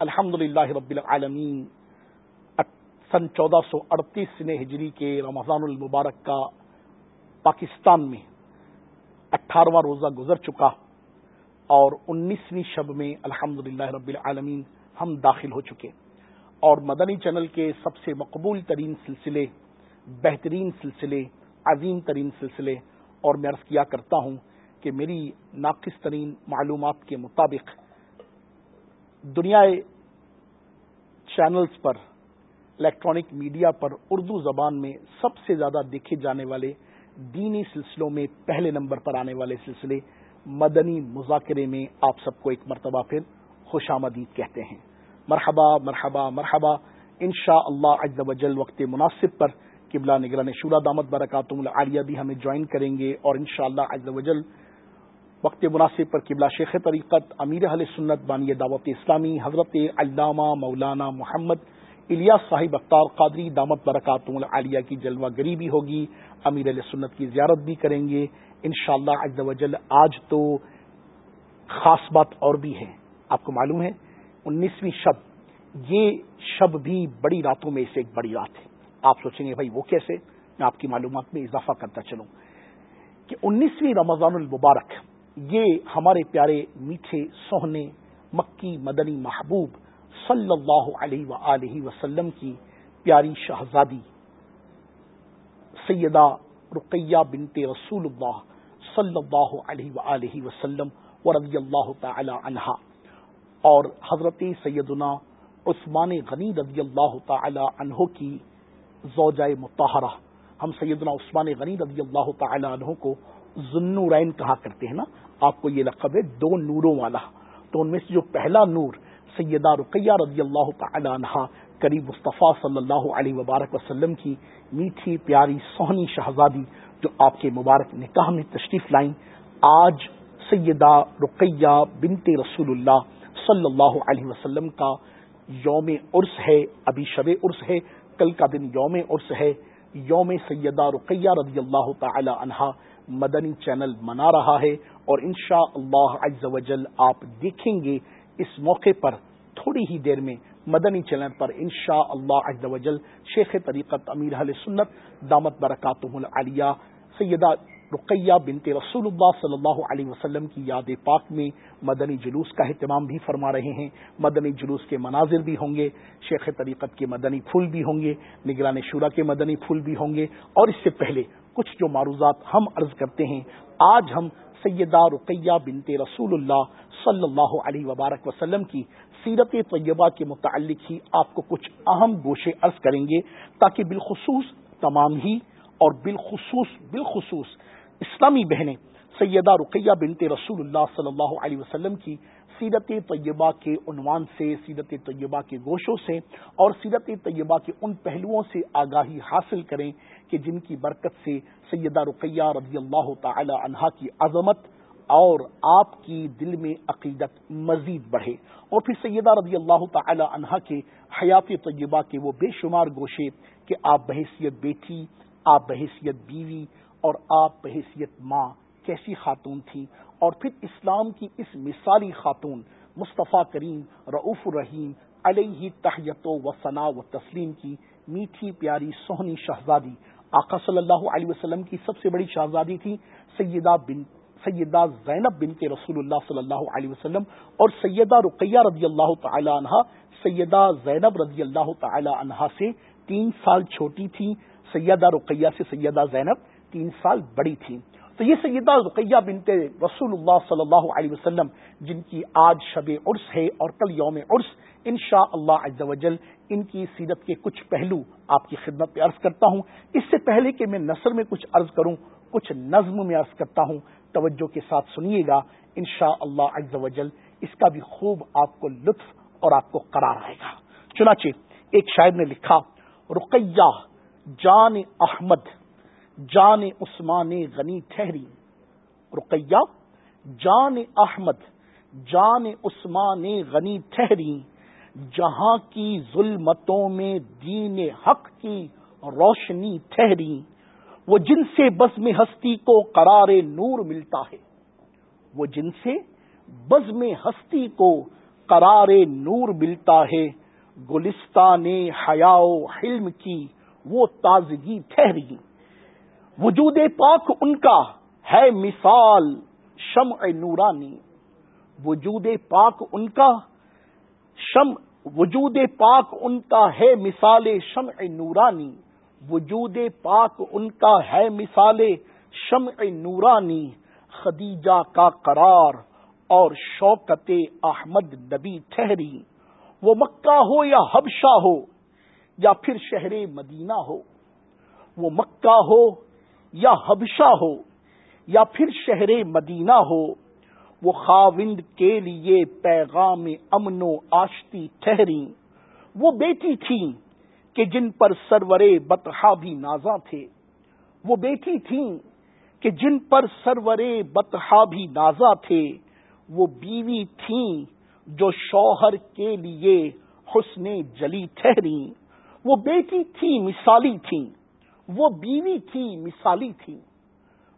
الحمد للہ رب العالمین سن چودہ سو اڑتیس سن ہجری کے رمضان المبارک کا پاکستان میں اٹھارہواں روزہ گزر چکا اور انیسویں شب میں الحمد للہ رب العالمین ہم داخل ہو چکے۔ اور مدنی چینل کے سب سے مقبول ترین سلسلے، بہترین سلسلے، عظیم ترین سلسلے، اور میں عرض کیا کرتا ہوں کہ میری ناقص ترین معلومات کے مطابق دنیا چینلز پر، الیکٹرانک میڈیا پر اردو زبان میں سب سے زیادہ دیکھے جانے والے دینی سلسلوں میں پہلے نمبر پر آنے والے سلسلے مدنی مذاکرے میں آپ سب کو ایک مرتبہ پھر خوش آمدید کہتے ہیں۔ مرحبا مرحبا مرحبا۔ ان شاء اللہ وجل وقت مناسب پر قبلہ نگران شورا دامت برکاتم العالیہ بھی ہمیں جوائن کریں گے اور ان شاء اللہ وجل وقت مناسب پر قبلہ شیخ طریقت امیر اہل سنت بانی دعوت اسلامی حضرت علامہ مولانا محمد الیاس صاحب اختار قادری دامت برکات العالیہ کی جلوہ گری بھی ہوگی۔ امیر علیہ سنت کی زیارت بھی کریں گے۔ انشاءاللہ شاء اللہ وجل آج تو خاص بات اور بھی ہے۔ آپ کو معلوم ہے، انیسویں شب، یہ شب بھی بڑی راتوں میں سے ایک بڑی رات ہے۔ آپ سوچیں گے، بھائی وہ کیسے؟ میں آپ کی معلومات میں اضافہ کرتا چلوں۔ کہ انیسویں رمضان المبارک یہ ہمارے پیارے میٹھے سوہنے مکی مدنی محبوب صلی اللہ علیہ و وسلم کی پیاری شہزادی سیدہ رقیہ بنت رسول اللہ صلی اللہ علیہ و وسلم و رضی اللہ تعالی عنہا اور حضرت سیدنا عثمان غنی رضی اللہ تعالی عنہ کی زوجہ متحرہ ہم سیدنا عثمان غنی رضی اللہ تعالی عنہ کو ذنورین کہا کرتے ہیں نا، آپ کو یہ لقب ہے دو نوروں والا۔ تو ان میں سے جو پہلا نور سیدہ رقیہ رضی اللہ تعالی عنہ، قریب مصطفیٰ صلی اللہ علیہ وبارک وسلم کی میٹھی، پیاری، سہنی شہزادی جو آپ کے مبارک نکاح میں تشریف لائیں، آج سیدہ رقیہ بنت رسول اللہ صلی اللہ علیہ وسلم کا یوم عرس ہے، ابھی شب عرس ہے، کل کا دن یوم عرس ہے۔ یوم سیدہ رقیہ رضی اللہ تعالی عنہا مدنی چینل منا رہا ہے اور انشاء اللہ عز و جل آپ دیکھیں گے اس موقع پر تھوڑی ہی دیر میں مدنی چینل پر انشاء اللہ عز و جل شیخ طریقت امیر اہل سنت دامت برکاتہ العالیہ سیدہ رقیہ بنت رسول اللہ صلی اللہ علیہ وسلم کی یاد پاک میں مدنی جلوس کا اہتمام بھی فرما رہے ہیں۔ مدنی جلوس کے مناظر بھی ہوں گے، شیخ طریقت کے مدنی پھول بھی ہوں گے، نگران شورا کے مدنی پھول بھی ہوں گے اور اس سے پہلے کچھ جو معروضات ہم عرض کرتے ہیں۔ آج ہم سیدہ رقیہ بنت رسول اللہ صلی اللہ علیہ وبارک وسلم کی سیرت طیبہ کے متعلق ہی آپ کو کچھ اہم گوشے عرض کریں گے تاکہ بالخصوص تمام ہی اور بالخصوص بالخصوص اسلامی بہنیں سیدہ رقیہ بنت رسول اللہ صلی اللہ علیہ وسلم کی سیرت طیبہ کے عنوان سے، سیرت طیبہ کے گوشوں سے اور سیرت طیبہ کے ان پہلوؤں سے آگاہی حاصل کریں۔ کہ جن کی برکت سے سیدہ رقیہ رضی اللہ تعالی عنہا کی عظمت اور آپ کی دل میں عقیدت مزید بڑھے۔ اور پھر سیدہ رضی اللہ تعالی عنہا کے حیات طیبہ کے وہ بے شمار گوشے کہ آپ بحیثیت بیٹی، آپ بحیثیت بیوی اور آپ بحیثیت ماں کیسی خاتون تھی اور پھر اسلام کی اس مثالی خاتون مصطفیٰ کریم رعف الرحیم علیہ تحیت و ثنا و تسلیم کی میٹھی پیاری سہنی شہزادی آقا صلی اللہ علیہ وسلم کی سب سے بڑی شہزادی تھی، سیدہ بن، سیدہ زینب بن کے رسول اللہ صلی اللہ علیہ وسلم اور سیدہ رقیہ رضی اللہ تعالی عنہا سیدہ زینب رضی اللہ تعالی عنہا سے تین سال چھوٹی تھیں سیدہ رقیہ سے سیدہ زینب تین سال بڑی تھیں۔ تو یہ سیدہ رقیہ بنت رسول اللہ صلی اللہ علیہ وسلم جن کی آج شب عرس ہے اور کل یوم عرس ان شاء اللہ وجل ان کی سیرت کے کچھ پہلو آپ کی خدمت پہ عرض کرتا ہوں۔ اس سے پہلے کہ میں نثر میں کچھ عرض کروں، کچھ نظم میں عرض کرتا ہوں، توجہ کے ساتھ سنیے گا۔ ان شاء اللہ وجل اس کا بھی خوب آپ کو لطف اور آپ کو قرار آئے گا۔ چنانچہ ایک شاعر نے لکھا، رقیہ جان احمد جان عثمان غنی ٹھہری۔ رقیہ، جان احمد، جان عثمان غنی ٹھہری۔ جہاں کی ظلمتوں میں دین حق کی روشنی ٹھہری۔ وہ جن سے بز میں ہستی کو قرار نور ملتا ہے۔ وہ جن سے بز میں ہستی کو قرار نور ملتا ہے۔ گلستان حیا حلم کی وہ تازگی ٹھہری۔ وجود پاک ان کا ہے مثال شمع نورانی۔ وجود پاک ان کا شم وجود پاک ان کا ہے مثال شمع نورانی۔ وجود پاک ان کا ہے مثال شمع نورانی۔ خدیجہ کا قرار اور شوکت احمد نبی ٹھہری۔ وہ مکہ ہو یا حبشہ ہو یا پھر شہر مدینہ ہو۔ وہ مکہ ہو یا حبشہ ہو یا پھر شہر مدینہ ہو، وہ خاوند کے لیے پیغام امن و آشتی ٹھہری وہ بیٹی تھی کہ جن پر سرورے بتہا بھی نازا تھے۔ وہ بیٹی تھیں کہ جن پر سرورے بتہا بھی نازا تھے۔ وہ بیوی تھیں جو شوہر کے لیے حسن جلی ٹھہری وہ بیٹی تھی مثالی تھی وہ بیوی تھی، مثالی تھی۔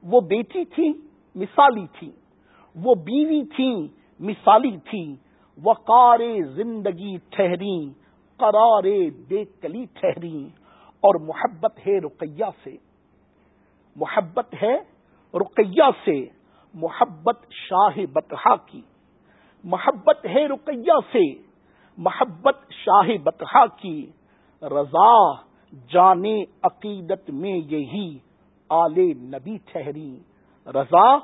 وہ بیٹی تھی، مثالی تھی۔ وہ بیوی تھی، مثالی تھی۔ وقار زندگی ٹھہری، قرار بے کلی ٹھہری۔ اور محبت ہے رقیہ سے۔ محبت ہے رقیہ سے۔ محبت شاہ بتہا کی۔ محبت ہے رقیہ سے۔ محبت شاہ بتہا کی۔ رضا جانے عقیدت میں یہی آل نبی ٹھہری رضا،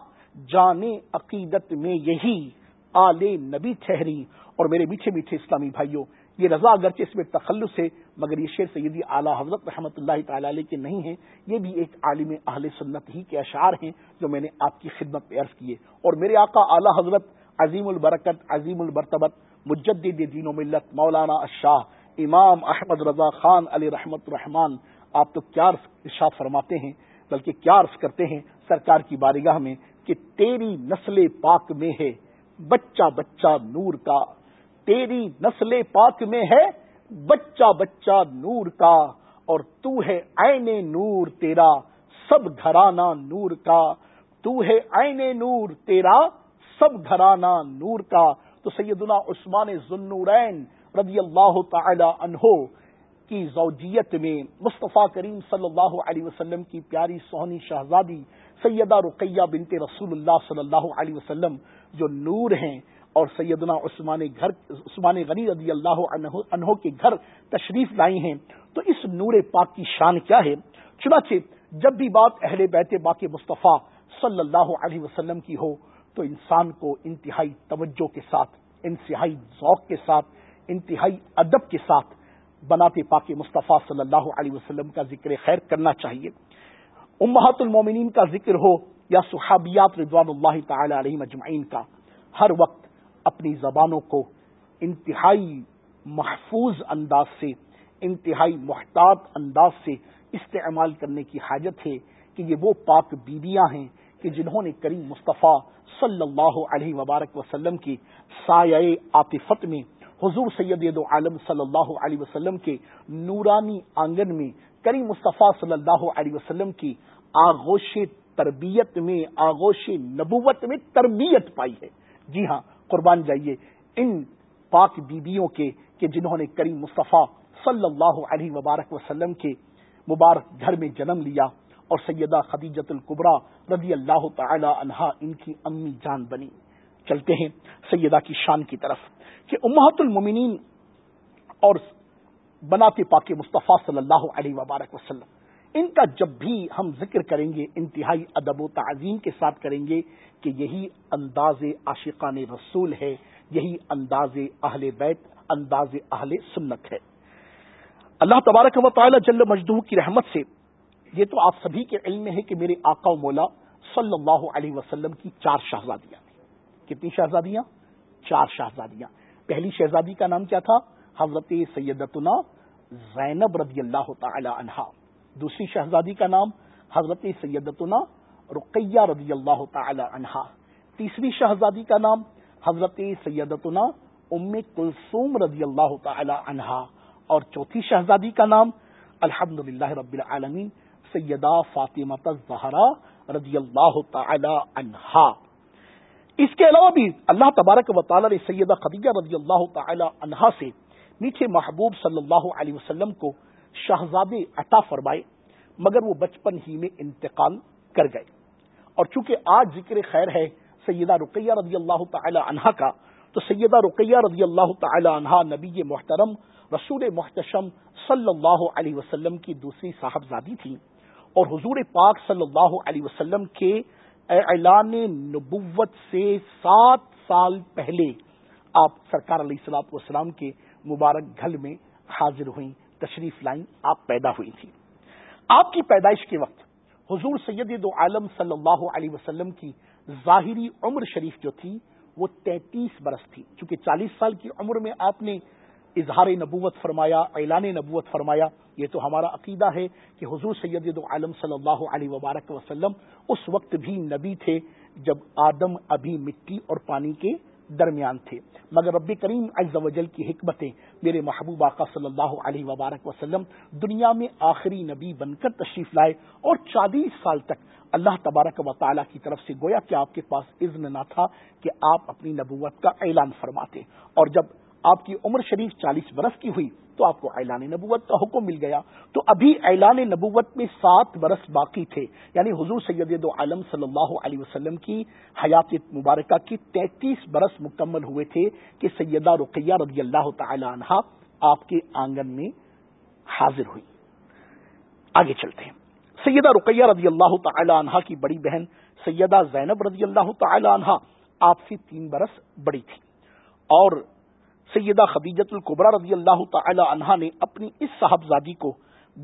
جانے عقیدت میں یہی آل نبی ٹھہری اور میرے میٹھے میٹھے اسلامی بھائیوں یہ رضا اگرچہ اس میں تخلص ہے، مگر یہ شیر سیدی اعلیٰ حضرت رحمۃ اللہ تعالی علیہ کے نہیں ہیں۔ یہ بھی ایک عالم اہل سنت ہی کے اشعار ہیں جو میں نے آپ کی خدمت میں عرض کیے۔ اور میرے آقا اعلیٰ حضرت عظیم البرکت، عظیم البرتبت، مجدد دین و ملت مولانا اشاہ امام احمد رضا خان علی رحمت الرحمان آپ تو کیا ارشاد فرماتے ہیں، بلکہ کیا عرض کرتے ہیں سرکار کی بارگاہ میں کہ تیری نسل پاک میں ہے، بچہ بچہ نور کا۔ تیری نسل پاک میں ہے، بچہ بچہ نور کا۔ اور تو ہے عین نور تیرا، سب گھرانہ نور کا۔ تو ہے عین نور تیرا، سب گھرانہ نور کا۔ تو سیدنا عثمان ذنورین رضی اللہ تعالی عنہ کی زوجیت میں مصطفیٰ کریم صلی اللہ علیہ وسلم کی پیاری سہنی شہزادی سیدہ رقیہ بنت رسول اللہ صلی اللہ علیہ وسلم جو نور ہیں اور سیدنا عثمان گھر عثمان غنی رضی اللہ عنہ کے گھر تشریف لائی ہیں۔ تو اس نور پاک کی شان کیا ہے؟ چنانچہ جب بھی بات اہل بیت باقی مصطفیٰ صلی اللہ علیہ وسلم کی ہو تو انسان کو انتہائی توجہ کے ساتھ، انتہائی ذوق کے ساتھ انتہائی ادب کے ساتھ بناتے پاک مصطفیٰ صلی اللہ علیہ وسلم کا ذکر خیر کرنا چاہیے۔ امہات المومنین کا ذکر ہو یا صحابیات رضوان اللہ تعالی علیہ مجمعین کا، ہر وقت اپنی زبانوں کو انتہائی محفوظ انداز سے، انتہائی محتاط انداز سے استعمال کرنے کی حاجت ہے کہ یہ وہ پاک بیویاں ہیں کہ جنہوں نے کریم مصطفیٰ صلی اللہ علیہ وبارک وسلم کی سایہ عاطفت میں حضور سید عالم صلی اللہ علیہ وسلم کے نورانی آنگن میں کریم مصطفیٰ صلی اللہ علیہ وسلم کی آغوش تربیت میں، آغوش نبوت میں تربیت پائی ہے۔ جی ہاں قربان جائیے ان پاک بیبیوں کے کہ جنہوں نے کریم مصطفیٰ صلی اللہ علیہ وبارک وسلم کے مبارک گھر میں جنم لیا اور سیدہ خدیجت القبرا رضی اللہ تعالی عنہا ان کی امی جان بنی۔ چلتے ہیں سیدہ کی شان کی طرف، کہ امہات المومنین اور بناتے پاک مصطفیٰ صلی اللہ علیہ وبارک وسلم، ان کا جب بھی ہم ذکر کریں گے، انتہائی ادب و تعظیم کے ساتھ کریں گے کہ یہی انداز عاشقان رسول ہے، یہی انداز اہل بیت، انداز اہل سنت ہے۔ اللہ تبارک و تعالی جل مجدو کی رحمت سے، یہ تو آپ سبھی کے علم میں ہے کہ میرے آقا و مولا صلی اللہ علیہ وسلم کی چار شہزادیاں۔ کتنی شہزادیاں؟ چار شہزادیاں۔ پہلی شہزادی کا نام کیا تھا؟ حضرت سیدتنا زینب رضی اللہ تعالی عنہا۔ دوسری شہزادی کا نام حضرت سیدتنا رقیہ رضی اللہ تعالی عنہا۔ تیسری شہزادی کا نام حضرت سیدتنا ام کلثوم رضی اللہ تعالی عنہا۔ اور چوتھی شہزادی کا نام الحمد رب العالمین سیدہ فاطمہ زہرا رضی اللہ تعالی عنہا۔ اس کے علاوہ بھی اللہ تبارک و تعالی نے سیدہ خدیجہ رضی اللہ تعالی عنہا سے میٹھے محبوب صلی اللہ علیہ وسلم کو شہزادے عطا فرمائے، مگر وہ بچپن ہی میں انتقال کر گئے۔ اور چونکہ آج ذکر خیر ہے سیدہ رقیہ رضی اللہ تعالی عنہا کا، تو سیدہ رقیہ رضی اللہ تعالی عنہا نبی محترم رسول محتشم صلی اللہ علیہ وسلم کی دوسری صاحبزادی تھی اور حضور پاک صلی اللہ علیہ وسلم کے اعلان نبوت سے سات سال پہلے آپ سرکار علیہ السلاط والسلام کے مبارک گھر میں حاضر ہوئیں، تشریف لائیں، آپ پیدا ہوئی تھی آپ کی پیدائش کے وقت حضور سید دو عالم صلی اللہ علیہ وسلم کی ظاہری عمر شریف جو تھی، وہ تینتیس برس تھی، چونکہ چالیس سال کی عمر میں آپ نے اظہار نبوت فرمایا، اعلان نبوت فرمایا، یہ تو ہمارا عقیدہ ہے کہ حضور سید عالم صلی اللہ علیہ وبارک وسلم اس وقت بھی نبی تھے جب آدم ابھی مٹی اور پانی کے درمیان تھے۔ مگر رب کریم عز و جل کی حکمتیں میرے محبوب آقا صلی اللہ علیہ وبارک وسلم دنیا میں آخری نبی بن کر تشریف لائے اور چالیس سال تک اللہ تبارک و تعالیٰ کی طرف سے گویا کہ آپ کے پاس اذن نہ تھا کہ آپ اپنی نبوت کا اعلان فرماتے۔ اور جب آپ کی عمر شریف چالیس برس کی ہوئی تو آپ کو اعلان نبوت کا حکم مل گیا تو ابھی اعلان نبوت میں سات برس باقی تھے یعنی حضور سید دو عالم صلی اللہ علیہ وسلم کی حیات مبارکہ کی تینتیس برس مکمل ہوئے تھے کہ سیدہ رقیہ رضی اللہ تعالی عنہ آپ کے آنگن میں حاضر ہوئی۔ آگے چلتے ہیں۔ سیدہ رقیہ رضی اللہ تعالی عنہ کی بڑی بہن سیدہ زینب رضی اللہ تعالی عنہ آپ سے تین برس بڑی تھی اور سیدہ خدیجت القبرہ رضی اللہ تعالی عنہا نے اپنی اس صاحبزادی کو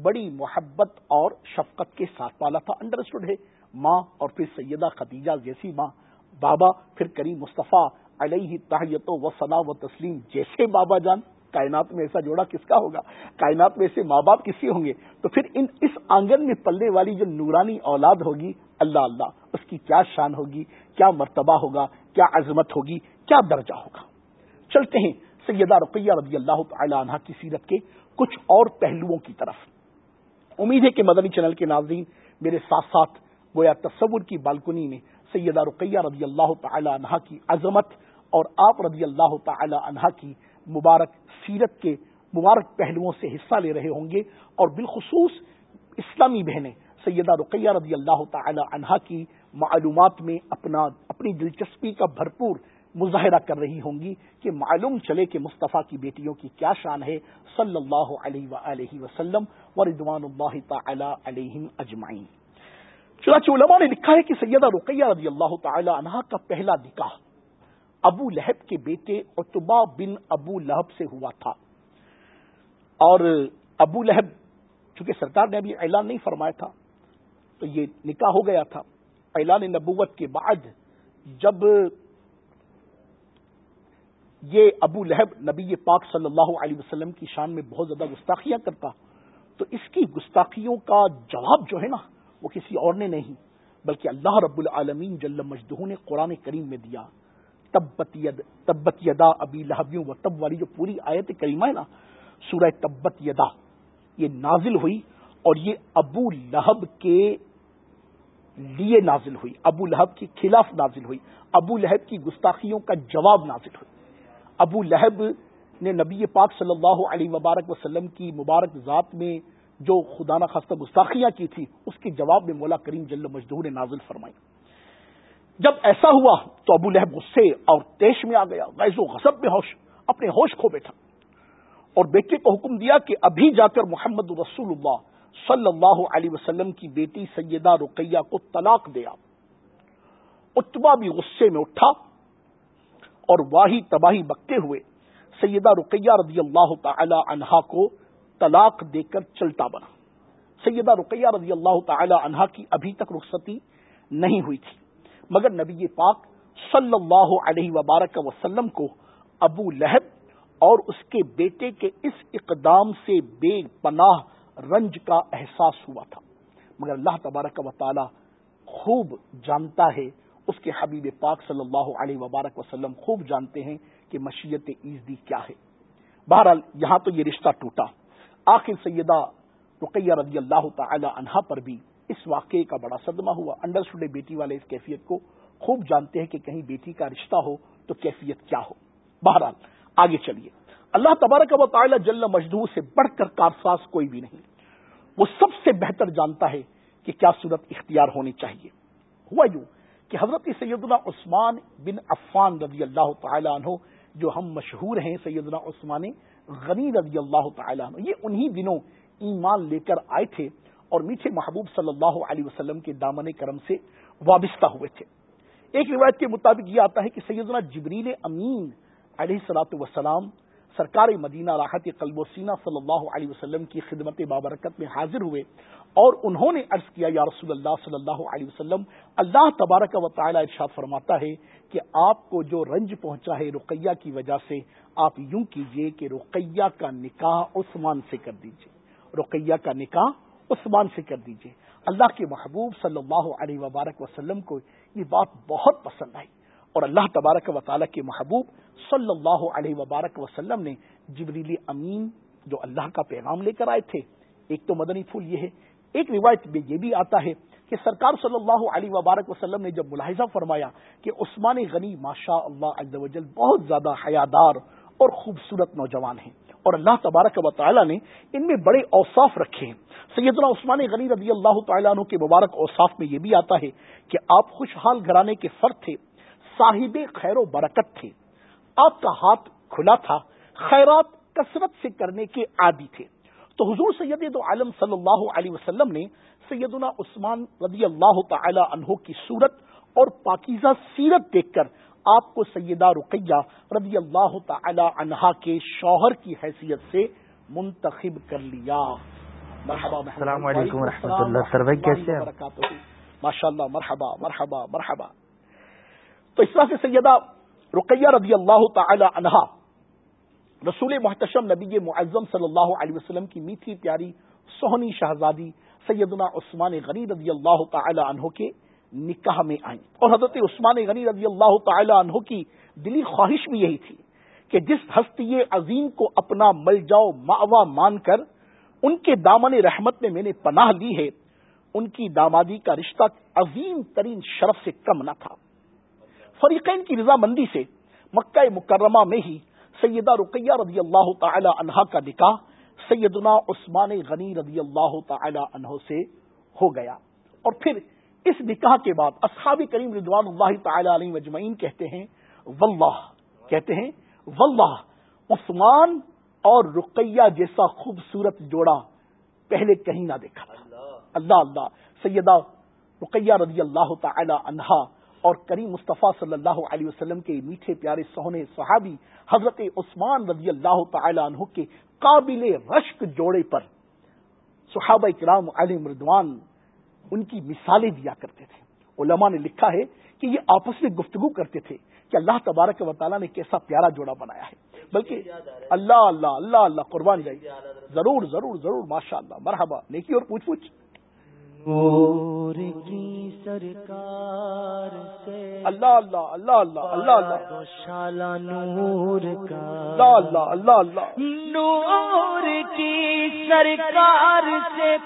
بڑی محبت اور شفقت کے ساتھ پالا تھا انڈرسٹوڈ ہے۔ ماں اور پھر سیدہ خدیجہ جیسی ماں، بابا پھر کریم مصطفیٰ علیہ تحیت و ثنا و تسلیم جیسے بابا جان، کائنات میں ایسا جوڑا کس کا ہوگا؟ کائنات میں ایسے ماں باپ کس کے ہوں گے؟ تو پھر ان اس آنگن میں پلنے والی جو نورانی اولاد ہوگی، اللہ اللہ، اس کی کیا شان ہوگی؟ کیا مرتبہ ہوگا؟ کیا عظمت ہوگی؟ کیا درجہ ہوگا؟ چلتے ہیں۔ سیدہ رقیہ رضی اللہ تعالی عنہ کی سیرت کے کچھ اور پہلوؤں کی طرف۔ امید ہے کہ مدنی چینل کے ناظرین میرے ساتھ ساتھ گویا تصور کی بالکنی میں سیدہ رقیہ رضی اللہ تعالی عنہ کی عظمت اور آپ رضی اللہ تعالی عنہ کی مبارک سیرت کے مبارک پہلوؤں سے حصہ لے رہے ہوں گے اور بالخصوص اسلامی بہنیں سیدہ رقیہ رضی اللہ تعالی عنہ کی معلومات میں اپنا اپنی دلچسپی کا بھرپور مظاہرہ کر رہی ہوں گی کہ معلوم چلے کہ مصطفیٰ کی بیٹیوں کی کیا شان ہے صلی اللہ علیہ وآلہ وسلم و اللہ تعالی علیہ اجمعین۔ چنانچہ علماء نے لکھا ہے کہ سیدہ رقیہ رضی اللہ تعالی عنہ کا پہلا نکاح ابو لہب کے بیٹے اتبا بن ابو لہب سے ہوا تھا۔ اور ابو لہب چونکہ سرکار نے ابھی اعلان نہیں فرمایا تھا، تو یہ نکاح ہو گیا تھا۔ اعلان نبوت کے بعد جب یہ ابو لہب نبی پاک صلی اللہ علیہ وسلم کی شان میں بہت زیادہ گستاخیاں کرتا۔ تو اس کی گستاخیوں کا جواب جو ہے نا، وہ کسی اور نے نہیں، بلکہ اللہ رب العالمین جل مجدہ نے قرآن کریم میں دیا۔ تبت ید، تبت یدا ابی لہبیوں و تب والی جو پوری آیت کریمہ ہے نا، سورہ تبت یدا، یہ نازل ہوئی اور یہ ابو لہب کے لیے نازل ہوئی، ابو لہب کے خلاف نازل ہوئی، ابو لہب کی گستاخیوں کا جواب نازل ہوئی۔ ابو لہب نے نبی پاک صلی اللہ علیہ وبارک وسلم کی مبارک ذات میں جو خدا نخواستہ گستاخیاں کی تھی، اس کے جواب میں مولا کریم جل مجدور نے نازل فرمائی۔ جب ایسا ہوا تو ابو لہب غصے اور تیش میں آ گیا، غیظ و غصب میں ہوش، اپنے ہوش کھو بیٹھا۔ اور بیٹے کو حکم دیا کہ ابھی جا کر محمد رسول اللہ صلی اللہ علیہ وسلم کی بیٹی سیدہ رقیہ کو طلاق دیا اتبا بھی غصے میں اٹھا۔ اور واہی تباہی بکتے ہوئے سیدہ رقیہ رضی اللہ تعالی عنہا کو طلاق دے کر چلتا بنا۔ سیدہ رقیہ رضی اللہ تعالی عنہا کی ابھی تک رخصتی نہیں ہوئی تھی، مگر نبی پاک صلی اللہ علیہ وبارک وسلم کو ابو لہب اور اس کے بیٹے کے اس اقدام سے بے پناہ رنج کا احساس ہوا تھا۔ مگر اللہ تبارک و تعالی خوب جانتا ہے اس کے حبیب پاک صلی اللہ علیہ وبارک وسلم خوب جانتے ہیں کہ مشیت ایزدی کیا ہے۔ بہرحال یہاں تو یہ رشتہ ٹوٹا۔ آخر سیدہ رقیہ رضی اللہ تعالی عنہا پر بھی اس واقعے کا بڑا صدمہ ہوا۔ انڈر بیٹی والے اس کیفیت کو۔ خوب جانتے ہیں کہ کہیں بیٹی کا رشتہ ہو تو کیفیت کیا ہو۔ بہرحال آگے چلیے۔ اللہ تبارک و تعالی جل مجدور سے بڑھ کر کارساز کوئی بھی نہیں۔ وہ سب سے بہتر جانتا ہے کہ کیا صورت اختیار ہونی چاہیے۔ ہوا یوں کہ حضرت سیدنا عثمان بن عفان رضی اللہ تعالی عنہ جو ہم مشہور ہیں، سیدنا عثمان غنی رضی اللہ تعالی عنہ، یہ انہی دنوں ایمان لے کر آئے تھے اور میٹھے محبوب صلی اللہ علیہ وسلم کے دامن کرم سے وابستہ ہوئے تھے۔ ایک روایت کے مطابق یہ آتا ہے کہ سیدنا جبریل امین علیہ سلاۃ وسلام سرکار مدینہ راحت قلب و سینہ صلی اللہ علیہ وسلم کی خدمت بابرکت میں حاضر ہوئے اور انہوں نے عرض کیا، یا رسول اللہ صلی اللہ علیہ وسلم، اللہ تبارک و تعالی ارشاد فرماتا ہے کہ آپ کو جو رنج پہنچا ہے رقیہ کی وجہ سے، آپ یوں کیجیے کہ رقیہ کا نکاح عثمان سے کر دیجیے۔ رقیہ کا نکاح عثمان سے کر دیجیے۔ اللہ کے محبوب صلی اللہ علیہ وبارک وسلم کو یہ بات بہت پسند آئی۔ اور اللہ تبارک و تعالیٰ کے محبوب صلی اللہ علیہ وبارک وسلم نے جبریلی امین جو اللہ کا پیغام لے کر آئے تھے۔ ایک تو مدنی پھول یہ ہے، ایک روایت میں یہ بھی آتا ہے کہ سرکار صلی اللہ علیہ وبارک وسلم نے جب ملاحظہ فرمایا کہ عثمان غنی ماشاء اللہ عز و جل بہت زیادہ حیادار اور خوبصورت نوجوان ہیں اور اللہ تبارک و تعالیٰ نے ان میں بڑے اوصاف رکھے ہیں۔ سیدنا عثمان غنی رضی اللہ تعالیٰ عنہ کے مبارک اوصاف میں یہ بھی آتا ہے کہ آپ خوشحال گھرانے کے فرد تھے صاحب خیر و برکت تھے۔ آپ کا ہاتھ کھلا تھا خیرات کثرت سے کرنے کے عادی تھے۔ تو حضور سید دو عالم صلی اللہ علیہ وسلم نے سیدنا عثمان رضی اللہ تعالی عنہ کی صورت اور پاکیزہ سیرت دیکھ کر آپ کو سیدہ رقیہ رضی اللہ تعالی عنہا کے شوہر کی حیثیت سے منتخب کر لیا۔ مرحبا السلام علیکم اللہ ماشاء اللہ مرحبا مرحبا مرحبا۔ تو اس طرح سے سیدہ رقیہ رضی اللہ تعالی عنہا، رسول محتشم نبی معظم صلی اللہ علیہ وسلم کی میٹھی پیاری سہنی شہزادی سیدنا عثمان غنی رضی اللہ تعالی عنہ کے نکاح میں آئیں۔ اور حضرت عثمان غنی رضی اللہ تعالی عنہ کی دلی خواہش بھی یہی تھی کہ جس ہستی عظیم کو اپنا مل جاؤ ماوا مان کر ان کے دامن رحمت میں میں نے پناہ لی ہے، ان کی دامادی کا رشتہ عظیم ترین شرف سے کم نہ تھا۔ فریقین کی رضامندی سے مکہ مکرمہ میں ہی سیدہ رقیہ رضی اللہ تعالی عنہا کا نکاح سیدنا عثمان غنی رضی اللہ تعالی عنہ سے ہو گیا۔ اور پھر اس نکاح کے بعد اصحاب کریم رضوان اللہ تعالی علیہ مجمعین کہتے ہیں، واللہ، کہتے ہیں، واللہ، عثمان اور رقیہ جیسا خوبصورت جوڑا پہلے کہیں نہ دیکھا۔ تھا اللہ اللہ، سیدہ رقیہ رضی اللہ تعالی عنہا اور کریم مصطفیٰ صلی اللہ علیہ وسلم کے میٹھے پیارے سہنے صحابی حضرت عثمان رضی اللہ تعالی عنہ کے قابل رشک جوڑے پر صحابہ کرام علی مردوان ان کی مثالیں دیا کرتے تھے۔ علماء نے لکھا ہے کہ یہ آپس میں گفتگو کرتے تھے کہ اللہ تبارک و تعالیٰ نے کیسا پیارا جوڑا بنایا ہے۔ بلکہ اللہ اللہ اللہ اللہ قربان جائے ضرور ضرور ضرور ماشاء اللہ مرحبا نیکی اور پوچھ پوچھ نور کی سرکار سے اللہ اللہ اللہ اللہ اللہ اللہ۔ شالا نور کا اللہ اللہ اللہ اللہ۔ نور کی سرکار سے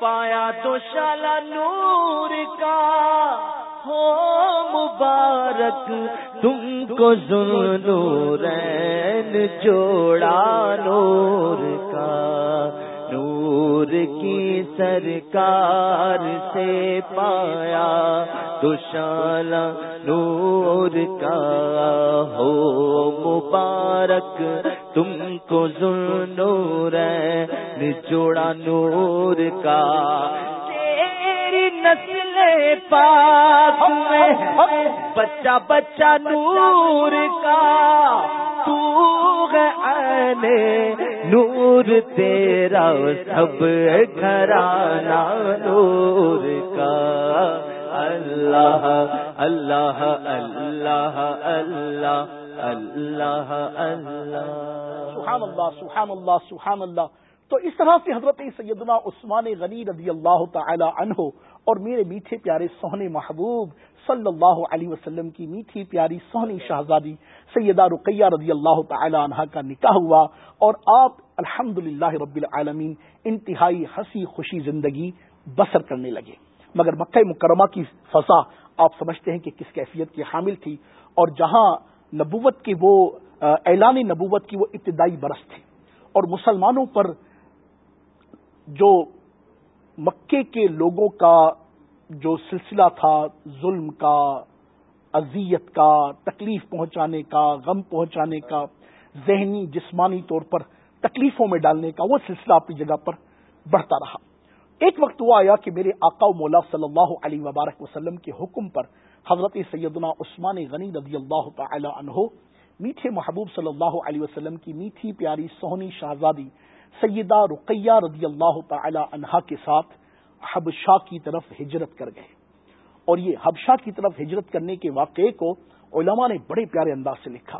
پایا تو شالا نور کا۔ ہو مبارک تم کو نور جوڑا نور کا۔ نور کی سرکار سے پایا تو شالا نور کا ہو مبارک۔ تم کو نور جوڑا نور کا۔ تیری نسل پاک میں بچہ بچہ نور کا۔ تو نور تیرا، سب گھرانا نور کا۔ اللہ اللہ اللہ اللہ اللہ اللہ۔ سبحان اللہ سبحان اللہ سبحان اللہ تو اس طرح سے حضرت سیدنا عثمان غنی رضی اللہ تعالی عنہ اور میرے میٹھے پیارے سہنے محبوب صلی اللہ علیہ وسلم کی میٹھی پیاری سہنی شہزادی سیدہ رقیہ رضی اللہ تعالی عنہ کا نکاح ہوا اور آپ الحمد رب العالمین انتہائی ہنسی خوشی زندگی بسر کرنے لگے۔ مگر مکہ مکرمہ کی فضا آپ سمجھتے ہیں کہ کس کیفیت کی حامل تھی اور جہاں نبوت کی وہ اعلان نبوت کی وہ ابتدائی برس تھی۔ اور مسلمانوں پر جو مکے کے لوگوں کا جو سلسلہ تھا، ظلم کا، اذیت کا، تکلیف پہنچانے کا، غم پہنچانے کا، ذہنی، جسمانی طور پر تکلیفوں میں ڈالنے کا، وہ سلسلہ اپنی جگہ پر بڑھتا رہا۔ ایک وقت وہ آیا کہ میرے آقا و مولا صلی اللہ علیہ وبارک وسلم کے حکم پر حضرت سیدنا عثمان غنی رضی اللہ تعالی عنہ، میٹھے محبوب صلی اللہ علیہ وسلم کی میٹھی پیاری سہنی شہزادی سیدہ رقیہ رضی اللہ تعالی عنہا کے ساتھ حبشہ کی طرف ہجرت کر گئے۔ اور یہ حبشہ کی طرف ہجرت کرنے کے واقعے کو علماء نے بڑے پیارے انداز سے لکھا۔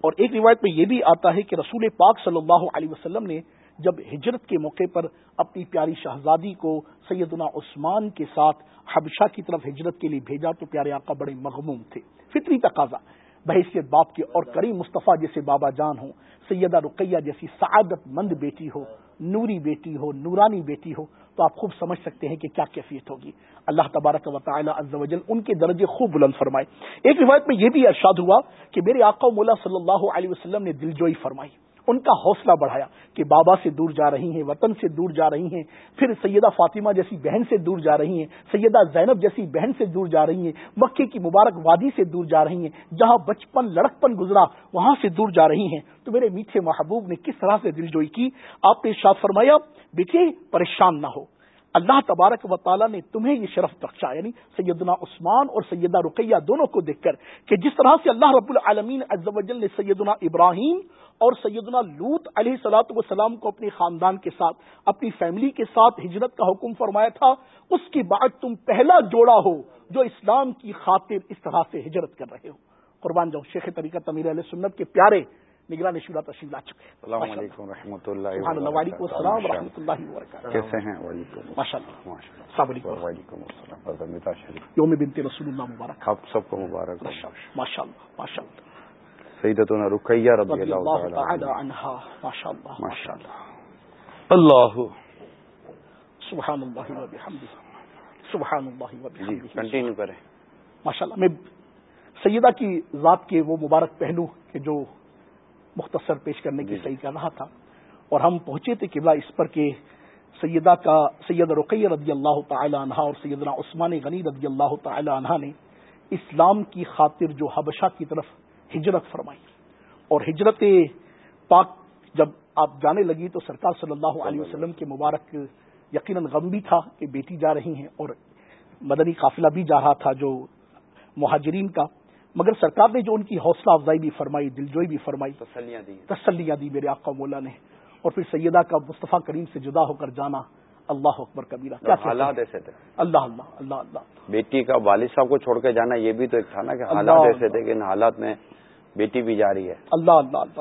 اور ایک روایت میں یہ بھی آتا ہے کہ رسول پاک صلی اللہ علیہ وسلم نے جب ہجرت کے موقع پر اپنی پیاری شہزادی کو سیدنا عثمان کے ساتھ حبشہ کی طرف ہجرت کے لیے بھیجا تو پیارے آقا بڑے مغموم تھے۔ فطری تقاضا۔ بحیثیت باپ کے اور کریم مصطفیٰ جیسے بابا جان ہوں، سیدہ رقیہ جیسی سعادت مند بیٹی ہو، نوری بیٹی ہو، نورانی بیٹی ہو، تو آپ خوب سمجھ سکتے ہیں کہ کیا کیفیت ہوگی۔ اللہ تبارک و تعالی عز و جل ان کے درجے خوب بلند فرمائے۔ ایک روایت میں یہ بھی ارشاد ہوا کہ میرے آقا مولا صلی اللہ علیہ وسلم نے دلجوئی فرمائی۔ ان کا حوصلہ بڑھایا کہ بابا سے دور جا رہی ہیں، وطن سے دور جا رہی ہیں، پھر سیدہ فاطمہ جیسی بہن سے دور جا رہی ہیں، سیدہ زینب جیسی بہن سے دور جا رہی ہیں، مکے کی مبارک وادی سے دور جا رہی ہیں، جہاں بچپن لڑکپن گزرا وہاں سے دور جا رہی ہیں۔ تو میرے میٹھے محبوب نے کس طرح سے دل جوئی کی؟ آپ نے شاد فرمایا، بیٹے، پریشان نہ ہو۔ اللہ تبارک و تعالیٰ نے تمہیں یہ شرف بخشا یعنی سیدنا عثمان اور سیدہ رقیہ دونوں کو دیکھ کر کہ جس طرح سے اللہ رب العالمین عز و جل نے سیدنا ابراہیم اور سیدنا لوت علیہ سلاۃ وسلام کو اپنے خاندان کے ساتھ اپنی فیملی کے ساتھ ہجرت کا حکم فرمایا تھا۔ اس کے بعد تم پہلا جوڑا ہو جو اسلام کی خاطر اس طرح سے ہجرت کر رہے ہو۔ قربان جاؤ شیخ طریقہ تمیر علیہ سنت کے پیارے نگران شورا تشریف لا چکے السلام علیکم رحمۃ اللہ وعلیکم السلام و رحمۃ اللہ وبرکاتہ۔ کیسے ہیں؟ ماشاء اللہ السلام علیکم۔ وعلیکم السلام۔ یوم بنت رسول اللہ مبارک۔ آپ سب کو مبارک ماشاء اللہ ماشاء اللہ سیدتنا رقیہ رضی اللہ تعالی عنہا. ماشاء اللہ. سبحان اللہ و بحمدہ. سبحان اللہ و جی بحمدہ. کنٹینیو کریں. ماشاء اللہ میں سیدہ کی ذات کے وہ مبارک پہلو کے جو مختصر پیش کرنے کی جی۔ صحیح کر رہا تھا اور ہم پہنچے تھے قبلہ اس پر کہ سیدہ کا سید رقیہ رضی اللہ تعالی عنہ اور سیدنا عثمان غنی رضی اللہ تعالی عنہ نے اسلام کی خاطر جو حبشہ کی طرف ہجرت فرمائی اور ہجرت پاک جب آپ جانے لگی تو سرکار صلی اللہ علیہ وسلم کے مبارک یقیناً غم بھی تھا کہ بیٹی جا رہی ہیں اور مدنی قافلہ بھی جا رہا تھا جو مہاجرین کا۔ مگر سرکار نے جو ان کی حوصلہ افزائی بھی فرمائی دلجوئی بھی فرمائی تسلیاں دی۔ تسلیاں دی میرے آقا مولا نے۔ اور پھر سیدہ کا مصطفیٰ کریم سے جدا ہو کر جانا اللہ اکبر کبیرہ۔ کیا؟ حالات ایسے تھے۔ اللہ اللہ اللہ اللہ۔ بیٹی کا والد صاحب کو چھوڑ کے جانا یہ بھی تو ایک تھا نا کہ حالات ایسے تھے کہ ان حالات میں بیٹی بھی جا رہی ہے۔ اللہ اللہ اللہ۔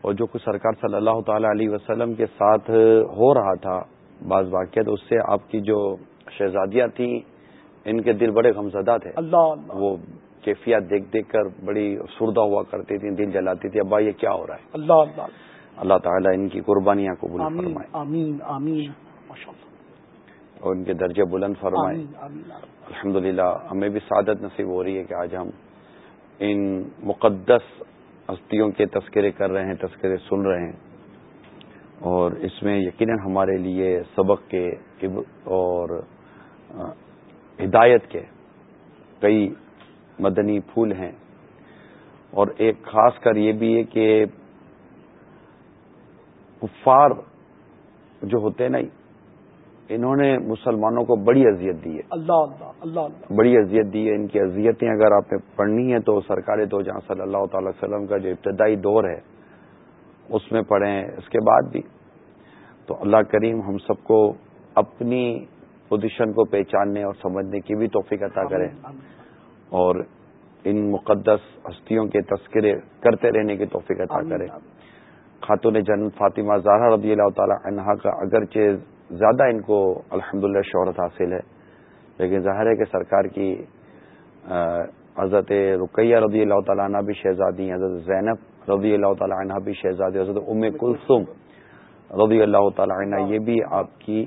اور جو کچھ سرکار صلی اللہ تعالی علیہ وسلم کے ساتھ ہو رہا تھا بعض واقعات اس سے آپ کی جو شہزادیاں تھیں ان کے دل بڑے غمزدہ تھے۔ اللہ اللہ۔ وہ کیفیات دیکھ دیکھ کر بڑی سردہ ہوا کرتی تھیں دل جلاتی تھی ابا یہ کیا ہو رہا ہے؟ اللہ اللہ۔ اللہ تعالیٰ ان کی قربانیاں قبول آمین فرمائے۔ آمین آمین۔ اور ان کے درجے بلند فرمائے۔ الحمد للہ ہمیں بھی سعادت نصیب ہو رہی ہے کہ آج ہم ان مقدس ہستیوں کے تذکرے کر رہے ہیں، تذکرے سن رہے ہیں۔ اور اس میں یقیناً ہمارے لیے سبق کے اور ہدایت کے کئی مدنی پھول ہیں۔ اور ایک خاص کر یہ بھی ہے کہ کفار جو ہوتے ہیں نا انہوں نے مسلمانوں کو بڑی اذیت دی ہے۔ اللہ اللہ اللہ اللہ۔ بڑی اذیت دی ہے۔ ان کی اذیتیں اگر آپ نے پڑھنی ہے تو سرکار دو جہاں صلی اللہ تعالی وسلم کا جو ابتدائی دور ہے اس میں پڑھیں۔ اس کے بعد بھی تو اللہ کریم ہم سب کو اپنی پوزیشن کو پہچاننے اور سمجھنے کی بھی توفیق عطا آمین۔ اور ان مقدس ہستیوں کے تذکرے کرتے رہنے کی توفیق عطا کرے۔ خاتون جن فاطمہ زہرا رضی اللہ تعالی عنہا کا اگرچہ زیادہ ان کو الحمدللہ شہرت حاصل ہے۔ لیکن ظاہر ہے کہ سرکار کی حضرت رقیہ رضی اللہ تعالیٰ عنہ بھی شہزادی حضرت زینب رضی اللہ تعالیٰ عنہ بھی شہزادی حضرت ام کلثم رضی اللہ تعالیٰ عنہ یہ بھی آپ کی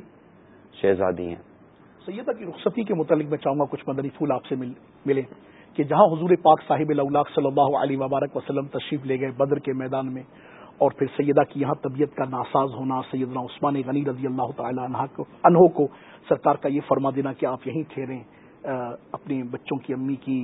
شہزادی ہیں۔ سیدہ کی رخصتی کے متعلق میں چاہوں گا کچھ مدنی پھول آپ سے ملے کہ جہاں حضور پاک صاحب اللہ صلی اللہ علیہ وبارک وسلم تشریف لے گئے بدر کے میدان میں اور پھر سیدہ کی یہاں طبیعت کا ناساز ہونا، سیدنا عثمان غنی رضی اللہ تعالیٰ عنہ کو سرکار کا یہ فرما دینا کہ آپ یہیں ٹھہریں اپنے بچوں کی امی کی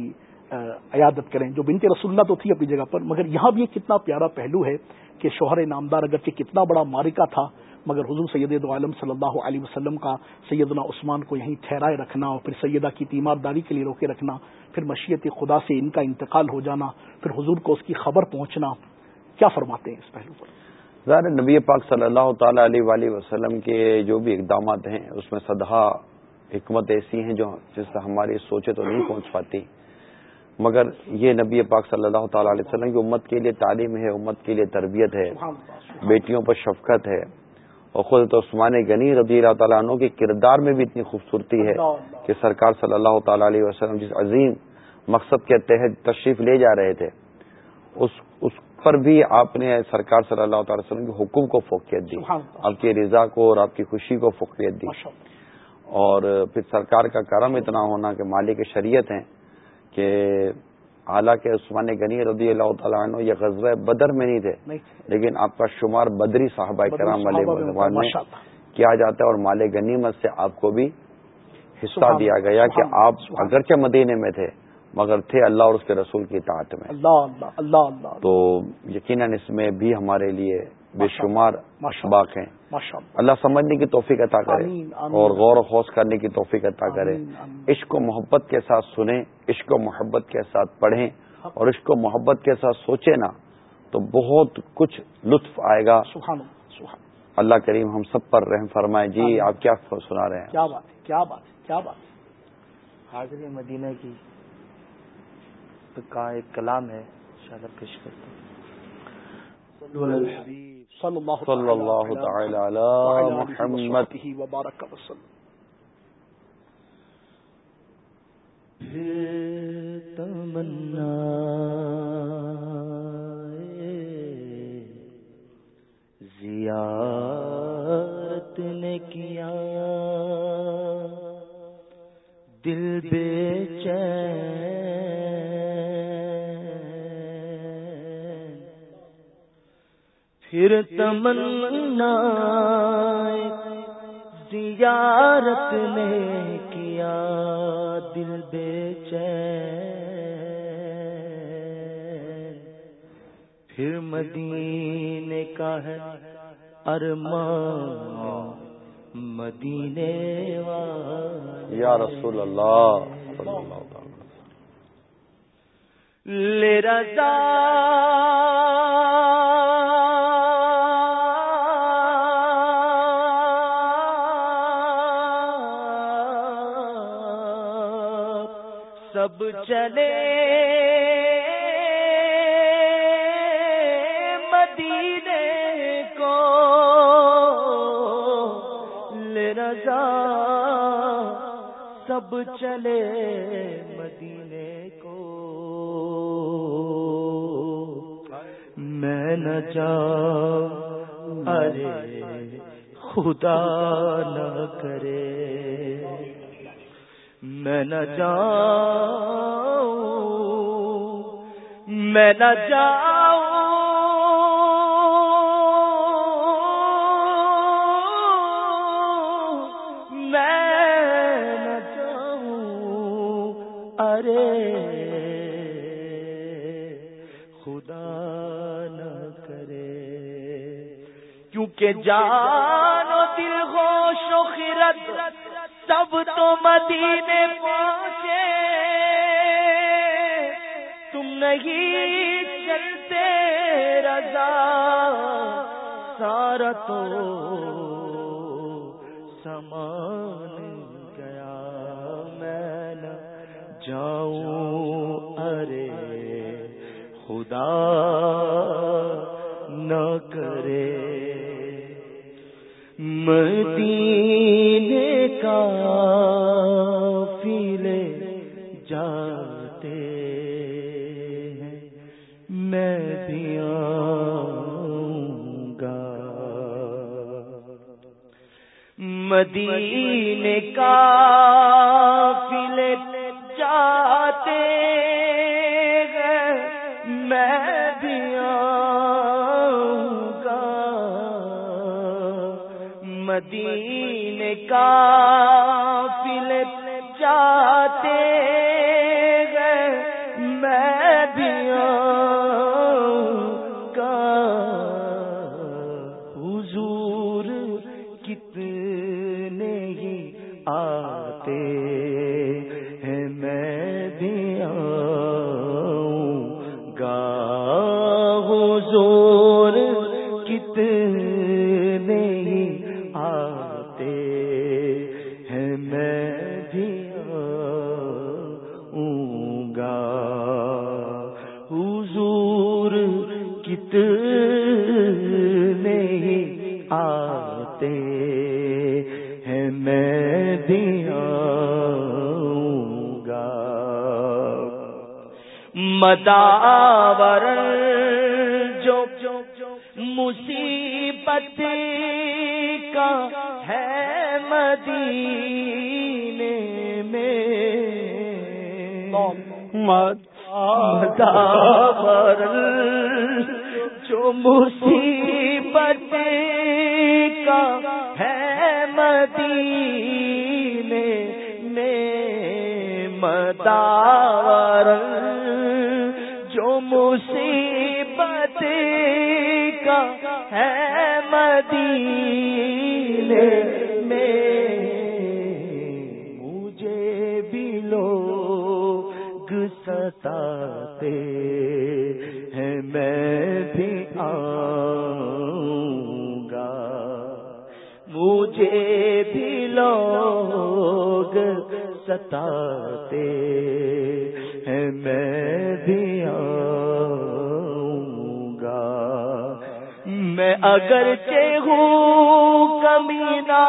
عیادت کریں۔ جو بنت رسول اللہ تو تھی اپنی جگہ پر، مگر یہاں بھی ایک کتنا پیارا پہلو ہے کہ شوہر نامدار اگر کتنا بڑا مارکا تھا، مگر حضور سید عالم صلی اللہ علیہ وسلم کا سیدنا عثمان کو یہیں ٹھہرائے رکھنا اور پھر سیدہ کی تیمارداری کے لیے روکے رکھنا، پھر مشیت خدا سے ان کا انتقال ہو جانا، پھر حضور کو اس کی خبر پہنچنا کیا فرماتے ہیں اس پہلو پر؟ ظاہر نبی پاک صلی اللہ تعالی علیہ وآلہ وسلم کے جو بھی اقدامات ہیں اس میں سدہ حکمت ایسی ہیں جو جس سے ہماری سوچے تو نہیں پہنچ پاتی۔ مگر یہ نبی پاک صلی اللہ تعالی علیہ وسلم کی امت کے لیے تعلیم ہے امت کے لیے تربیت ہے۔ بیٹیوں پر شفقت ہے۔ اور خود تو عثمان غنی رضی اللہ تعالیٰ عنہ کے کردار میں بھی اتنی خوبصورتی ہے کہ سرکار صلی اللہ تعالی علیہ وسلم جس عظیم مقصد کے تحت تشریف لے جا رہے تھے اس اس پر بھی آپ نے سرکار صلی اللہ تعالی وسلم کے حکم کو فوقیت دی آپ کی رضا کو اور آپ کی خوشی کو فوقیت دی۔ اور پھر سرکار کا کرم اتنا ہونا کہ مالک شریعت ہیں کہ حالانکہ عثمان غنی رضی اللہ تعالیٰ عنہ یہ غزوہ بدر میں نہیں تھے لیکن آپ کا شمار بدری صاحبہ کرام والے میں کیا جاتا ہے اور مال غنیمت سے آپ کو بھی حصہ دیا گیا کہ آپ اگرچہ مدینے میں تھے مگر تھے اللہ اور اس کے رسول کی اطاعت میں۔ اللہ اللہ اللہ تو یقیناً اس میں بھی ہمارے لیے بے شمار باق ہیں۔ اللہ سمجھنے کی توفیق عطا کرے اور غور و خوص کرنے کی توفیق عطا کرے۔ عشق و محبت کے ساتھ سنیں عشق و محبت کے ساتھ پڑھیں اور عشق و محبت کے ساتھ سوچیں نا تو بہت کچھ لطف آئے گا۔ اللہ کریم ہم سب پر رحم فرمائے۔ جی آپ کیا سنا رہے ہیں؟ کیا بات ہے کیا بات ہے کیا بات ہے؟ حاضر مدینہ کی کا ایک کلام ہے پیش کرتا ہوں صلی اللہ صلی اللہ تعالی علی محمد. وبارک وسلم۔ تمنا زیارت نے کیا۔ دل بے چین پھر تمنا زیارت نے کیا دل بے پھر مدینے کا ہے ارمان مدینے یا رسول اللہ صلی اللہ لے رضا۔ چلے۔ مدینے کو لے رضا۔ سب چلے مدینے کو۔ میں نہ جاؤں ارے خدا نہ کرے۔ میں نہ جاؤں میں نہ جاؤں، میں نہ جاؤں، ارے خدا نہ کرے۔ کیونکہ جانو دل، ہوش و سب تو مدینے پہنچے نہیں مدینے میں۔ متا پر جو مصیبت کا ہے مدینے میں مدار جو مصیبت کا ہے مدینے جاتے ہیں، میں بھی آؤں گا۔ مجھے بھی لوگ ستاتے ہیں، میں بھی آؤں گا۔ میں اگر کے ہوں کمینہ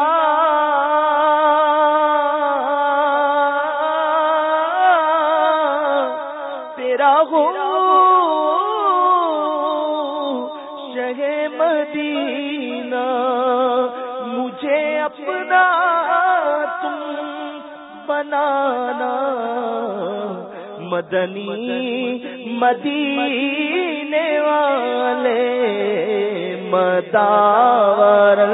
مدنی مدینے والے مدار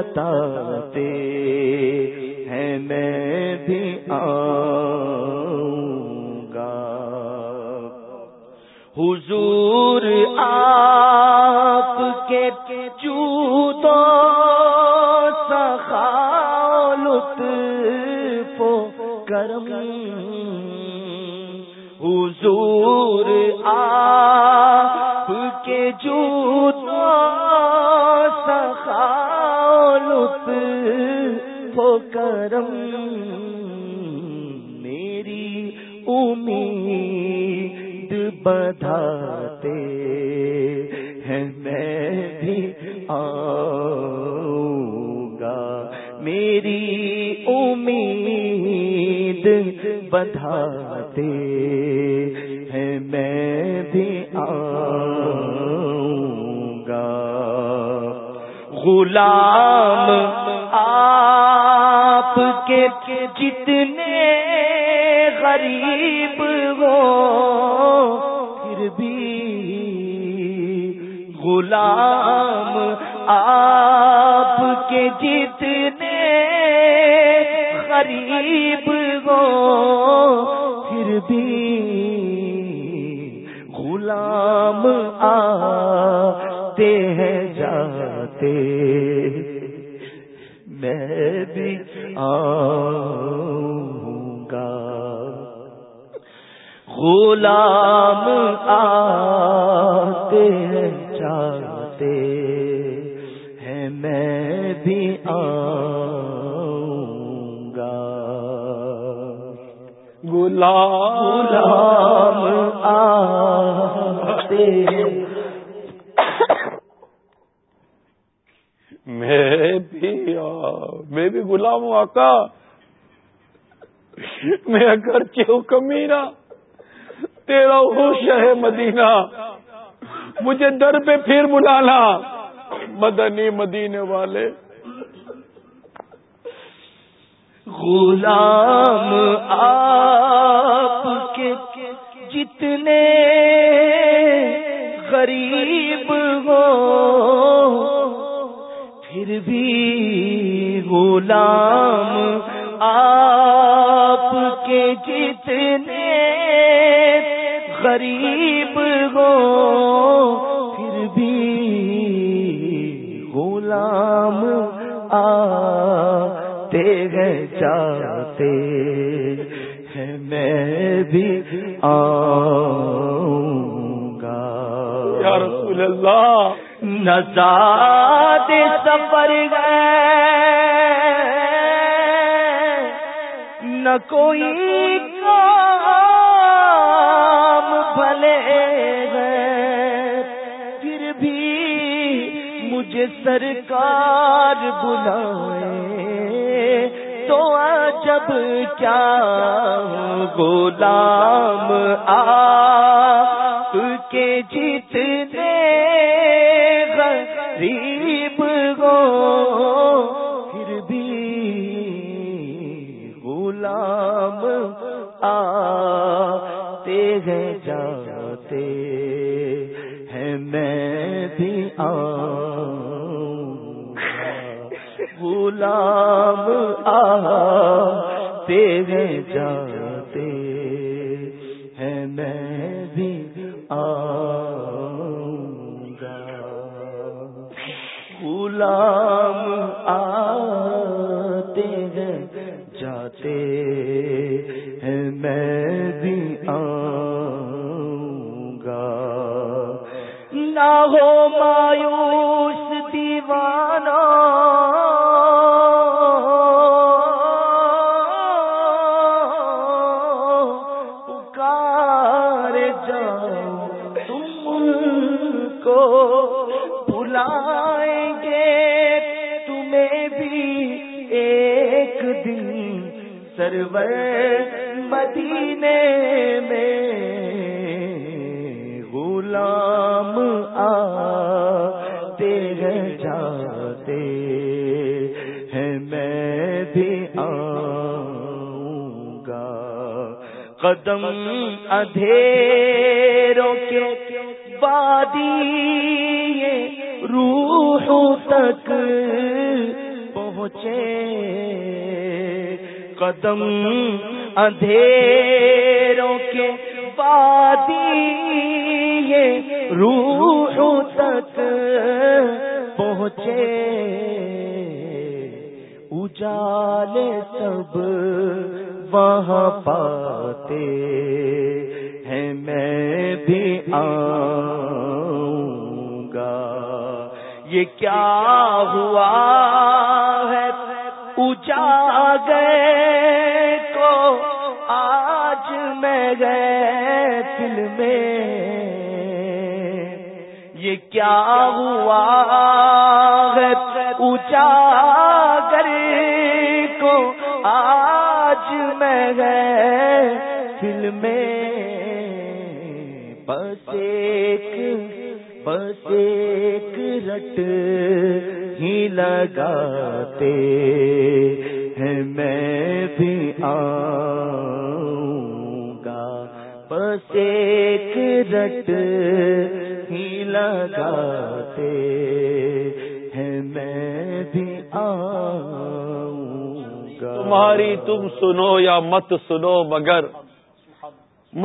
لتا میری امید بدھاتے ہیں، میں بھی آؤں گا۔ غلام، آپ کے جتنے غریب ہو پھر بھی غلام، آپ کے جتنے آتے ہیں جاتے۔ میں بھی آؤں گا۔ غلام آتے غلام آتے میں بھی میں بھی غلام ہوں، آقا۔ میں اگر ہوں کمینا تیرا ہوش ہے مدینہ۔ مجھے در پہ پھر بلانا۔ مدنی مدینے والے۔ غلام آپ کے جتنے غریب ہو، پھر بھی غلام آپ کے جتنے غریب ہو، پھر بھی غلام آتے ہیں جاتے ہیں میں بھی آؤں گا یا رسول اللہ۔ نزاد سفر گئے نہ کوئی کام بھلے پھر بھی مجھے سرکار بلائے۔ تو جب کیا غلام آپ کے جتنے غریب گو پھر بھی غلام آتے ہیں جاتے ہیں، میں بھی آؤں۔ گا غلام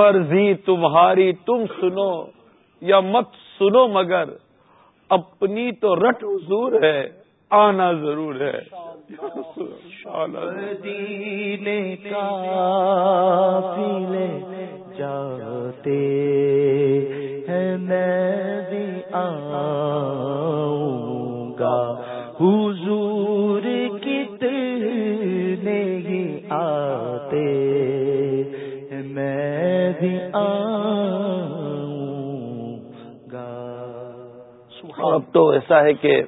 مرضی تمہاری تم سنو یا مت سنو مگر اپنی تو رٹ حضور ہے، آنا ضرور ہے۔ دینے کا پیلے جاتے ہیں، میں بھی آؤں گا۔ آؤں گا۔ اب تو ایسا ہے کہ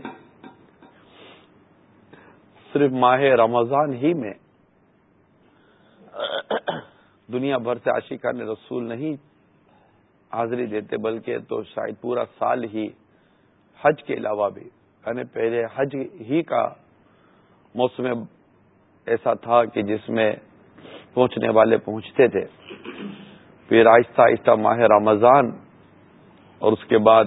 صرف ماہ رمضان ہی میں دنیا بھر سے عاشقان رسول نہیں حاضری دیتے، بلکہ تو شاید پورا سال ہی حج کے علاوہ بھی۔ یعنی پہلے حج ہی کا موسم ایسا تھا کہ جس میں پہنچنے والے پہنچتے تھے۔ پھر آہستہ آہستہ ماہ رمضان اور اس کے بعد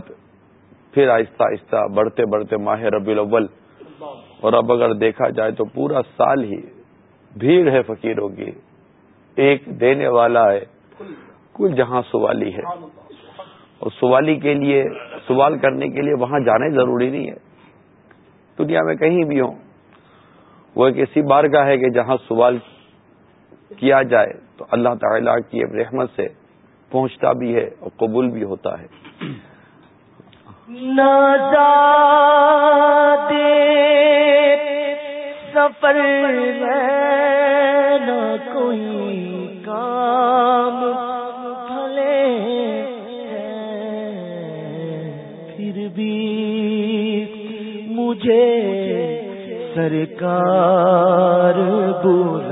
پھر آہستہ آہستہ بڑھتے بڑھتے ماہ ربی الاول۔ اور اب اگر دیکھا جائے تو پورا سال ہی بھیڑ ہے فقیروں کی ایک دینے والا ہے، کل جہاں سوالی ہے۔ اور سوالی کے لیے، سوال کرنے کے لیے وہاں جانے ضروری نہیں ہے۔ دنیا میں کہیں بھی ہوں، وہ ایک ایسی بارگاہ ہے کہ جہاں سوال کیا جائے۔ تو اللہ تعالیٰ کی رحمت سے پہنچتا بھی ہے اور قبول بھی ہوتا ہے۔ سفر نہ کوئی کام بھلے پھر بھی مجھے سرکار بولا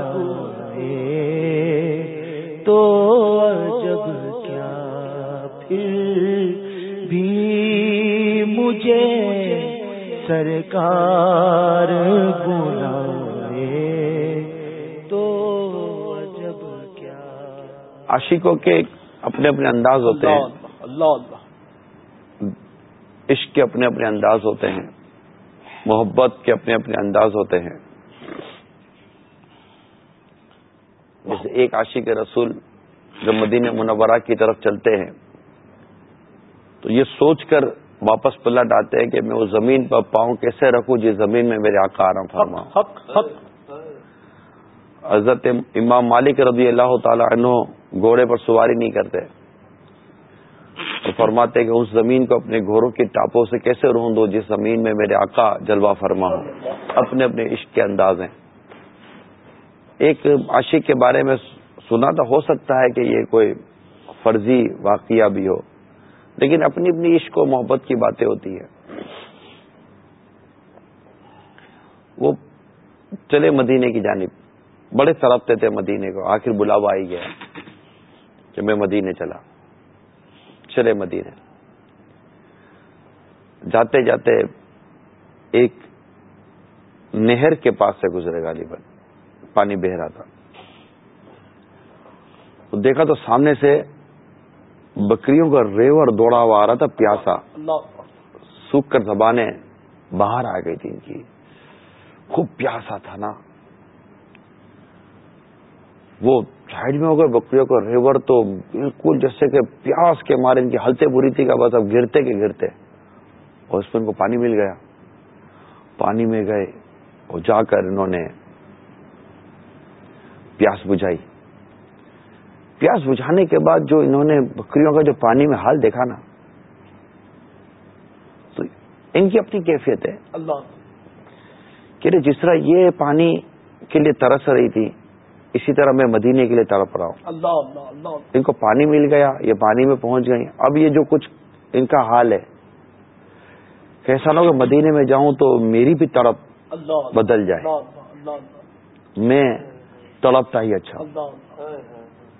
تو جب کیا پھر بھی مجھے سرکار بولا تو جب کیا عاشقوں کے اپنے اپنے انداز ہوتے ہیں۔ اللہ اللہ عشق کے اپنے اپنے انداز ہوتے ہیں۔ محبت کے اپنے اپنے انداز ہوتے ہیں۔ جیسے ایک عاشق رسول جب مدینہ منورہ کی طرف چلتے ہیں تو یہ سوچ کر واپس پلٹ آتے ہیں کہ میں اس زمین پر پاؤں کیسے رکھوں؟ جس زمین میں میرے آقا آرام فرماؤں حق حق حضرت امام مالک رضی اللہ تعالی عنہ گھوڑے پر سواری نہیں کرتے۔ تو فرماتے کہ اس زمین کو اپنے گھوڑوں کی ٹاپوں سے کیسے رون دو؟ جس زمین میں میرے آقا جلوہ فرما ہو اپنے اپنے عشق کے انداز ہیں۔ ایک عاشق کے بارے میں سنا تو ہو سکتا ہے کہ یہ کوئی فرضی واقعہ بھی ہو، لیکن اپنی اپنی عشق و محبت کی باتیں ہوتی ہیں۔ وہ چلے مدینے کی جانب، بڑے تڑپتے تھے مدینے کو، آخر بلاوا آئی گیا کہ میں مدینے چلا۔ چلے مدینے۔ جاتے جاتے ایک نہر کے پاس سے گزرے گا جی پانی بہ رہا تھا۔ دیکھا تو سامنے سے بکریوں کا ریور دوڑا ہوا آ رہا تھا پیاسا۔ سوکھ کر زبانیں باہر آ گئی تھی ان کی۔ خوب پیاسا تھا نا۔ وہ سائڈ میں ہو گئے بکریوں کا ریور تو بالکل جیسے کہ پیاس کے مارے ان کی ہلتے بری تھی کہ بس اب گرتے کے گرتے۔ اور اس میں ان کو پانی مل گیا۔ پانی میں گئے اور جا کر انہوں نے پیاس بجھائی۔ پیاس بجھانے کے بعد جو انہوں نے بکریوں کا جو پانی میں حال دیکھا نا تو ان کی اپنی کیفیت ہے۔ اللہ۔ کہ جس طرح یہ پانی کے لیے ترس رہی تھی اسی طرح میں مدینے کے لیے تڑپ رہا ہوں۔ اللہ اللہ اللہ۔ ان کو پانی مل گیا یہ پانی میں پہنچ گئی اب یہ جو کچھ ان کا حال ہے کیسا نہ کہ مدینے میں جاؤں تو میری بھی تڑپ بدل جائے۔ میں تڑپتا ہی اچھا۔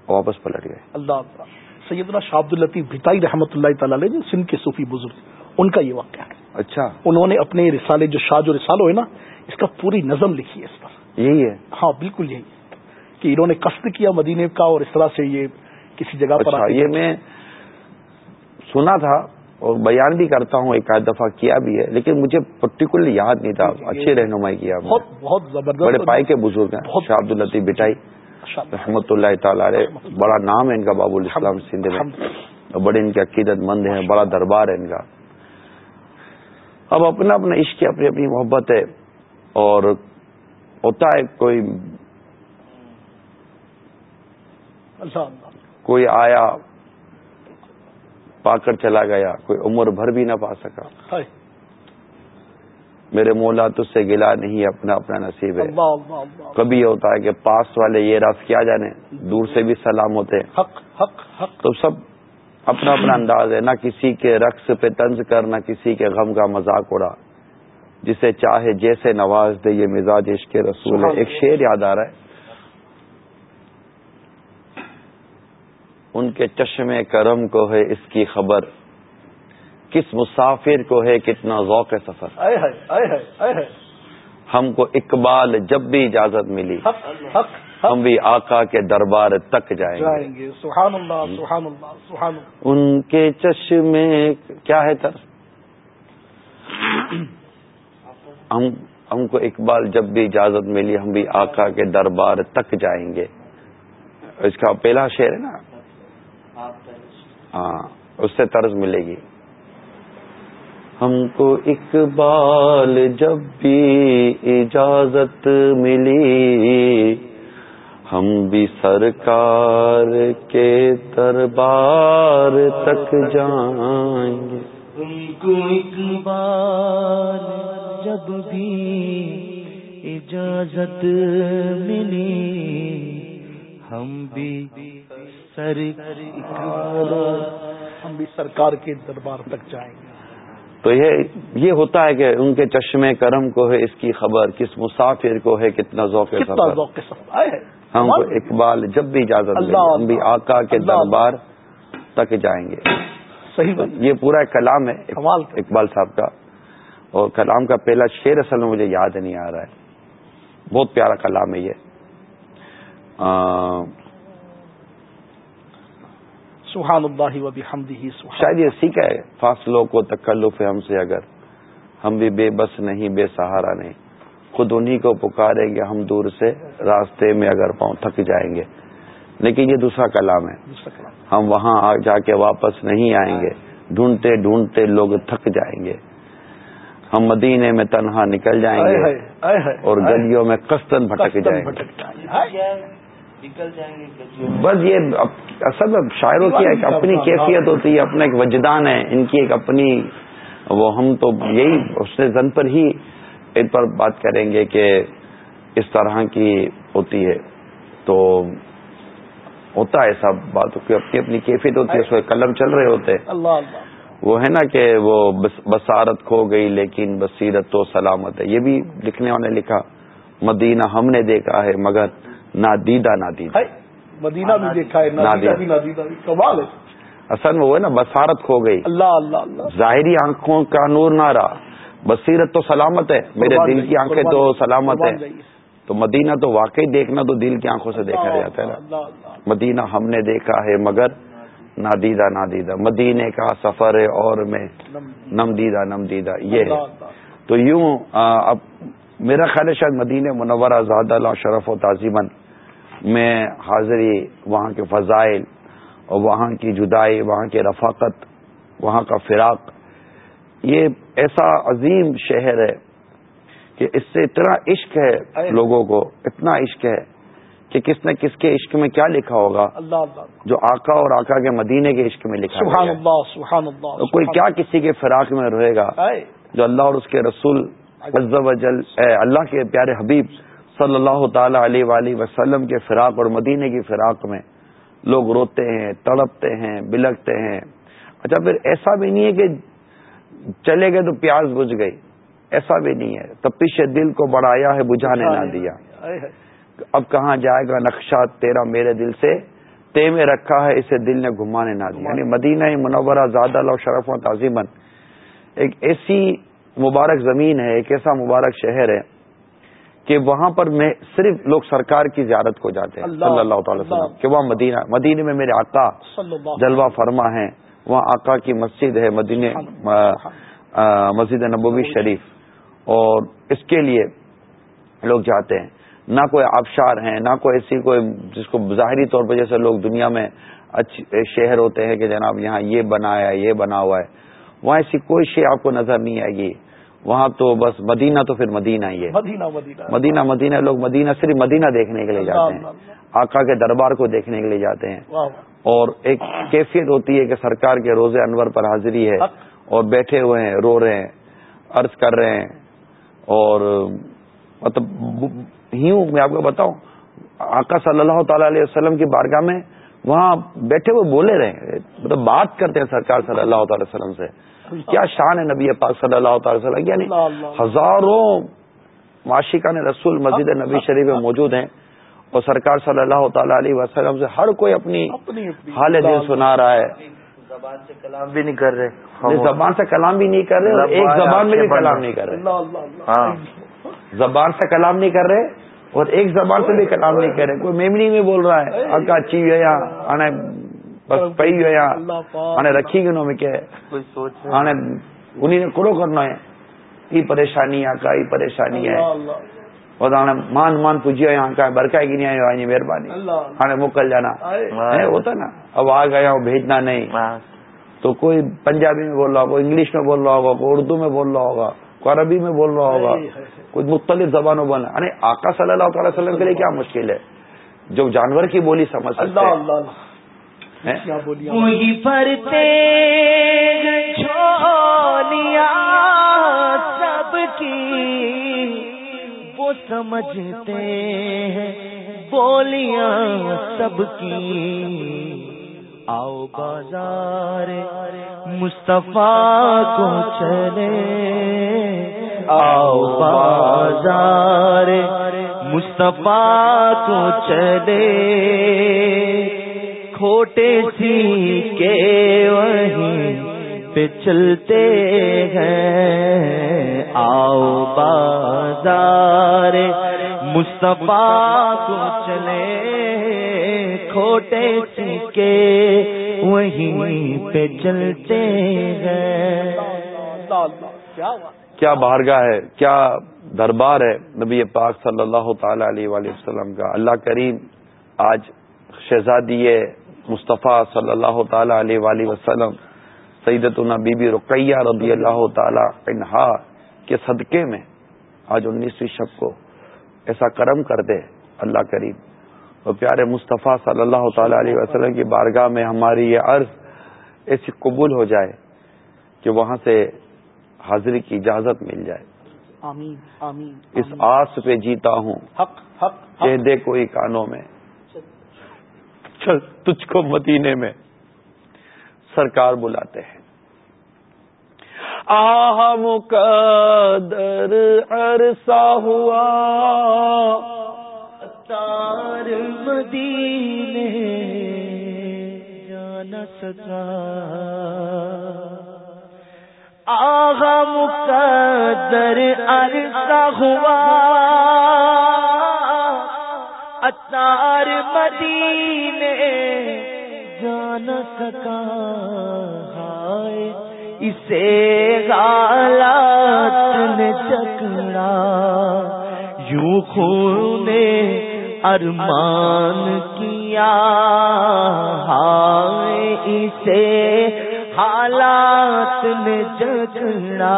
واپس پلٹ گئے۔ اللہ سیدنا شاہ عبد الطیف بھتائی رحمۃ اللہ تعالی علیہ جو سندھ کے صوفی بزرگ ان کا یہ واقعہ ہے۔ اچھا۔ انہوں نے اپنے رسالے جو شاہ جو رسالو ہے نا اس کا پوری نظم لکھی ہے اس پر۔ یہی ہے؟ ہاں بالکل یہی کہ انہوں نے قصد کیا مدینے کا اور اس طرح سے یہ کسی جگہ پر اچھا یہ میں سنا تھا اور بیان بھی کرتا ہوں ایک آدھ دفعہ کیا بھی ہے لیکن مجھے پرٹیکولرلی یاد نہیں تھا اچھی رہنمائی کیا۔ بہت بہت زبردست بڑے پائے کے بزرگ ہیں شاہ عبد الطیف بٹائی ماشاء اللہ۔ رحمۃ اللہ تعالی علیہ بڑا نام ہے ان کا باب الاسلام سندھ میں۔ اور بڑے ان کے عقیدت مند ہیں بڑا دربار ہے ان کا۔ اب اپنا اپنا عشق اپنی اپنی محبت ہے اور ہوتا ہے کوئی کوئی آیا پا کر چلا گیا کوئی عمر بھر بھی نہ پا سکا۔ میرے مولا تجھ سے گلا نہیں اپنا اپنا نصیب ہے۔ کبھی یہ ہوتا ہے کہ پاس والے یہ رف کیا جانے دور سے بھی سلام ہوتے۔ ہیں حق حق حق۔ تو سب اپنا اپنا انداز ہے نہ کسی کے رقص پہ طنز کر نہ کسی کے غم کا مذاق اڑا۔ جسے چاہے جیسے نواز دے یہ مزاج عشق رسول ہے۔ ایک شعر یاد آ رہا ہے۔ ان کے چشمے کرم کو ہے اس کی خبر۔ کس مسافر کو ہے کتنا ذوق سفر۔ آئے ہے آئے ہے آئے ہے ہم کو اقبال جب بھی اجازت ملی۔ حق حق۔ ہم بھی آقا کے دربار تک جائیں گے۔ جائیں گے۔ سبحان اللہ سبحان اللہ سبحان اللہ۔ ان کے چشمے کیا ہے تر؟ ہم ہم کو اقبال جب بھی اجازت ملی ہم بھی آقا کے دربار تک جائیں گے۔ اس کا پہلا شعر ہے نا۔ ہاں اس سے طرز ملے گی۔ ہم کو اقبال جب بھی اجازت ملی، ہم بھی سرکار کے دربار تک جائیں گے۔ تم کو اقبال جب بھی اجازت ملی، ہم بھی ہم بھی سرکار کے دربار تک جائیں گے۔ تو یہ یہ ہوتا ہے کہ ان کے چشمے کرم کو ہے اس کی خبر کس مسافر کو ہے کتنا ذوق ہم کو اقبال جب بھی اجازت ہم بھی آقا کے دربار تک جائیں گے۔ صحیح یہ پورا کلام ہے۔ اقبال صاحب کا۔ اور کلام کا پہلا شعر اصل میں مجھے یاد نہیں آ رہا ہے۔ بہت پیارا کلام ہے یہ۔ سبحان اللہ و بحمدہ سبحان شاید یہ سیکھا ہے فاصلوں کو تکلف ہے ہم سے اگر۔ ہم بھی بے بس نہیں بے سہارا نہیں۔ خود انہی کو پکاریں گے ہم دور سے راستے میں اگر پاؤں تھک جائیں گے۔ لیکن یہ دوسرا کلام ہے۔ ہم وہاں آ جا کے واپس نہیں آئیں گے۔ ڈھونڈتے ڈھونڈتے لوگ تھک جائیں گے۔ ہم مدینے میں تنہا نکل جائیں گے۔ اور۔ گلیوں میں قصدن بھٹک جائیں گے۔ نکل جائیں گے بس یہ اصل شاعروں کی ایک اپنی کیفیت ہوتی ہے اپنا ایک وجدان ہے ان کی ایک اپنی وہ ہم تو یہی اس نے زن پر ہی ان پر بات کریں گے کہ اس طرح کی ہوتی ہے۔ تو ہوتا ہے ایسا بات کی اپنی اپنی کیفیت ہوتی ہے اس میں قلم چل رہے ہوتے ہیں۔ اللہ اللہ۔ وہ ہے نا کہ وہ بس بصارت کھو گئی لیکن بصیرت تو سلامت ہے۔ یہ بھی لکھنے والے نے لکھا مدینہ ہم نے دیکھا ہے مگر نہ دیدہ نہ دیدہ ہائے، مدینہ بھی دیکھا ہے نادیدہ نادیدہ۔ بھی نادیدہ بھی۔ کمال ہے۔ اصل میں وہ ہے نا بصارت کھو گئی۔ اللہ اللہ اللہ۔ ظاہری آنکھوں کا نور نہ رہا۔ بصیرت تو سلامت ہے میرے دل کی آنکھیں تو سلامت جائیے۔ تو مدینہ تو واقعی دیکھنا تو دل کی آنکھوں سے دیکھا جاتا ہے نا۔ اللہ اللہ مدینہ ہم نے دیکھا ہے مگر نادیدہ نادیدہ۔ مدینے کا سفر ہے اور میں نم- نم دیدہ نم دیدہ یہ ہے تو یوں اب میرا خیال ہے شاید مدینہ منورہ زاد اللہ شرف و تعظیمن میں حاضری وہاں کے فضائل اور وہاں کی جدائی وہاں کی رفاقت وہاں کا فراق یہ ایسا عظیم شہر ہے کہ اس سے اتنا عشق ہے لوگوں کو اتنا عشق ہے کہ کس نے کس کے عشق میں کیا لکھا ہوگا؟ اللہ اللہ۔ جو آقا اور آقا کے مدینے کے عشق میں لکھا سبحان۔ اللہ سبحان اللہ تو کوئی کیا کسی کے فراق میں رہے گا؟ جو اللہ اور اس کے رسول عز و جل اللہ کے پیارے حبیب صلی اللہ تعالی علیہ وآلہ وسلم کے فراق اور مدینے کی فراق میں لوگ روتے ہیں تڑپتے ہیں بلکتے ہیں۔ اچھا پھر ایسا بھی نہیں ہے کہ چلے گئے تو پیاز بجھ گئی۔ ایسا بھی نہیں ہے۔ تپش دل کو بڑھایا ہے بجھانے نہ دیا۔ اب کہاں جائے گا نقشہ تیرا میرے دل سے؟ تے میں رکھا ہے اسے دل نے گھمانے نہ دیا۔ یعنی مدینہ منورہ زادہ اللہ شرف و تعظیمن ایک ایسی مبارک زمین ہے ایک ایسا مبارک شہر ہے۔ کہ وہاں پر میں صرف لوگ سرکار کی زیارت کو جاتے ہیں صلی اللہ تعالی وسلم۔ کہ وہاں مدینہ مدینہ میں میرے آقا جلوہ فرما ہیں وہاں آقا کی مسجد ہے مدینہ مسجد نبوی شریف۔ اور اس کے لیے لوگ جاتے ہیں۔ نہ کوئی آبشار ہیں نہ کوئی ایسی کوئی جس کو ظاہری طور پر جیسے لوگ دنیا میں اچھے شہر ہوتے ہیں کہ جناب یہاں یہ بنایا یہ بنا ہوا ہے۔ وہاں ایسی کوئی شے آپ کو نظر نہیں آئے گی۔ وہاں تو بس مدینہ تو پھر مدینہ ہی ہے۔ مدینہ مدینہ۔ مدینہ مدینہ لوگ مدینہ صرف مدینہ دیکھنے کے لیے جاتے ہیں۔ آقا کے دربار کو دیکھنے کے لیے جاتے ہیں۔ اور ایک کیفیت ہوتی ہے کہ سرکار کے روز انور پر حاضری ہے اور بیٹھے ہوئے ہیں رو رہے ہیں عرض کر رہے ہیں۔ اور مطلب ہوں میں آپ کو بتاؤں آقا صلی اللہ تعالی علیہ وسلم کی بارگاہ میں وہاں بیٹھے ہوئے بولے رہے مطلب بات کرتے ہیں سرکار صلی اللہ تعالی وسلم سے۔ کیا شان ہے نبی پاک صلی اللہ تعالی وسلم؟ یعنی ہزاروں معاشقہ نے رسول مسجد نبی شریف میں موجود ہیں اور سرکار صلی اللہ تعالی علیہ وسلم سے ہر کوئی اپنی حال دل سنا رہا ہے۔ زبان سے کلام بھی نہیں کر رہے۔ زبان سے کلام بھی نہیں کر رہے ایک زبان میں بھی کلام نہیں کر رہے۔ ہاں۔ زبان سے کلام نہیں کر رہے اور ایک زبان سے بھی کلام نہیں کر رہے۔ کوئی میمنی میں بول رہا ہے اچھی ہے۔ یا بس پئی ہے یا آنے رکھی گنوں میں کوئی آنے انہیں کرو کرنا ہے۔ ای پریشانی آکا ای پریشانی ہے۔ اور آنے مان مان پوجیا یہاں کا برکا کی نہیں آئی مہربانی۔ آنے مکل جانا۔ ہوتا نا۔ اب آ گیا ہوں بھیجنا نہیں۔ تو کوئی پنجابی میں بول رہا ہوگا انگلش میں بول رہا ہوگا کوئی اردو میں بول رہا ہوگا کوئی عربی میں بول رہا ہوگا کچھ مختلف زبانوں بولنا یعنی آقا صلی اللہ تعالی وسلم کے لیے کیا مشکل ہے؟ جو جانور کی بولی سمجھ سکتے وہی پرتے چھولیاں سب کی۔ وہ سمجھتے ہیں بولیاں سب کی۔ آؤ بازار مصطفیٰ کو چلے۔ آؤ بازار مصطفیٰ کو چلے۔ کھوٹے سی کے وہیں پہ چلتے ہیں۔ آؤ بازار مصطفیٰ کو چلے۔ کھوٹے سکے وہیں پہ چلتے ہیں۔ کیا بارگاہ ہے؟ کیا دربار ہے نبی پاک صلی اللہ تعالی علیہ وآلہ وسلم کا؟ اللہ کریم آج شہزادی مصطفیٰ صلی اللہ تعالی علیہ وآلہ وسلم سیدتنا بی بی رقیہ رضی اللہ تعالی عنہا کے صدقے میں آج انیسویں شب کو ایسا کرم کر دے اللہ کریم۔ اور پیارے مصطفیٰ صلی اللہ تعالی علیہ وسلم کی بارگاہ میں ہماری یہ عرض ایسی قبول ہو جائے کہ وہاں سے حاضری کی اجازت مل جائے۔ آمین آمین اس آس پہ جیتا ہوں۔ حق حق کہہ دے کوئی کانوں میں۔ چل تجھ کو مدینے میں سرکار بلاتے ہیں۔ آہ مقدر عرصہ ہوا تار مدینے جا نہ سکا آغا مقدر عرصہ ہوا اتار مدینے جا نہ سکا ہائے، اسے غالات نے چکڑا یوں خونے ارمان کیا۔ ہائے، اسے حالات نے جگڑا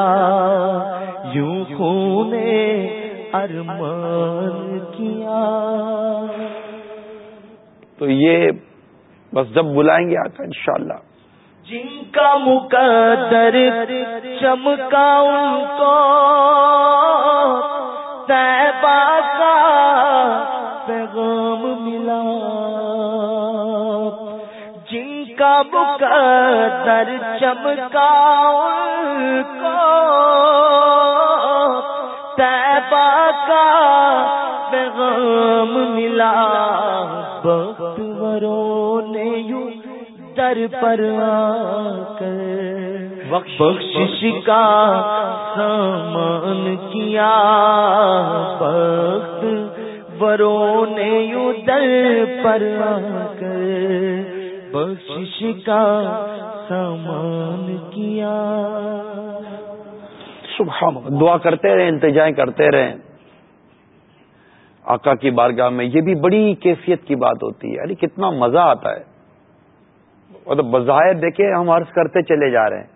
یوں خونے ارمان کیا۔ تو یہ بس جب بلائیں گے آقا انشاءاللہ۔ جن کا مقدر چمکا ان کو تیبا کا پیغام ملا۔ جن کا مقدر چمکا ان کو پیغام ملا۔ بخت وروں نے یوں در پر آ کر۔ بخشش کا سامان کیا۔ بخت وروں نے یوں در پر آ کر۔ بخشش کا سامان کیا۔ سبحان اللہ دعا کرتے رہیں انتظائیں کرتے رہیں۔ آقا کی بارگاہ میں یہ بھی بڑی کیفیت کی بات ہوتی ہے۔ یعنی کتنا مزہ آتا ہے۔ مطلب بظاہر دیکھیں ہم عرض کرتے چلے جا رہے ہیں۔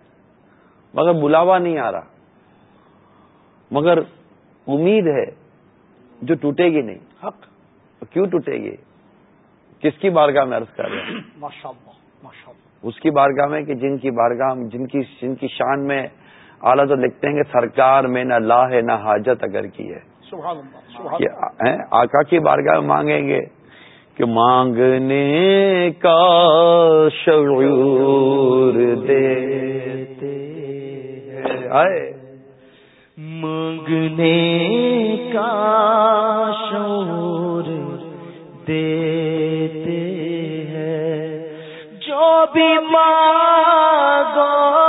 مگر بلاوا نہیں آ رہا۔ مگر امید ہے جو ٹوٹے گی نہیں۔ حق۔ کیوں ٹوٹے گی؟ کس کی بارگاہ میں عرض کر رہے ہیں؟ ماشاء اللہ ماشاء اللہ اس کی بارگاہ میں کہ جن کی بارگاہ جن کی جن کی شان میں اعلیٰ تو لکھتے ہیں کہ سرکار میں نہ لا ہے نہ حاجت اگر کی ہے۔ سبحان اللہ سبحان آقا کی بارگاہ میں مانگیں گے کہ مانگنے کا شعور دیتے ہیں۔ آئے۔ مانگنے کا شور دیتے ہیں۔ جو بھی مانگو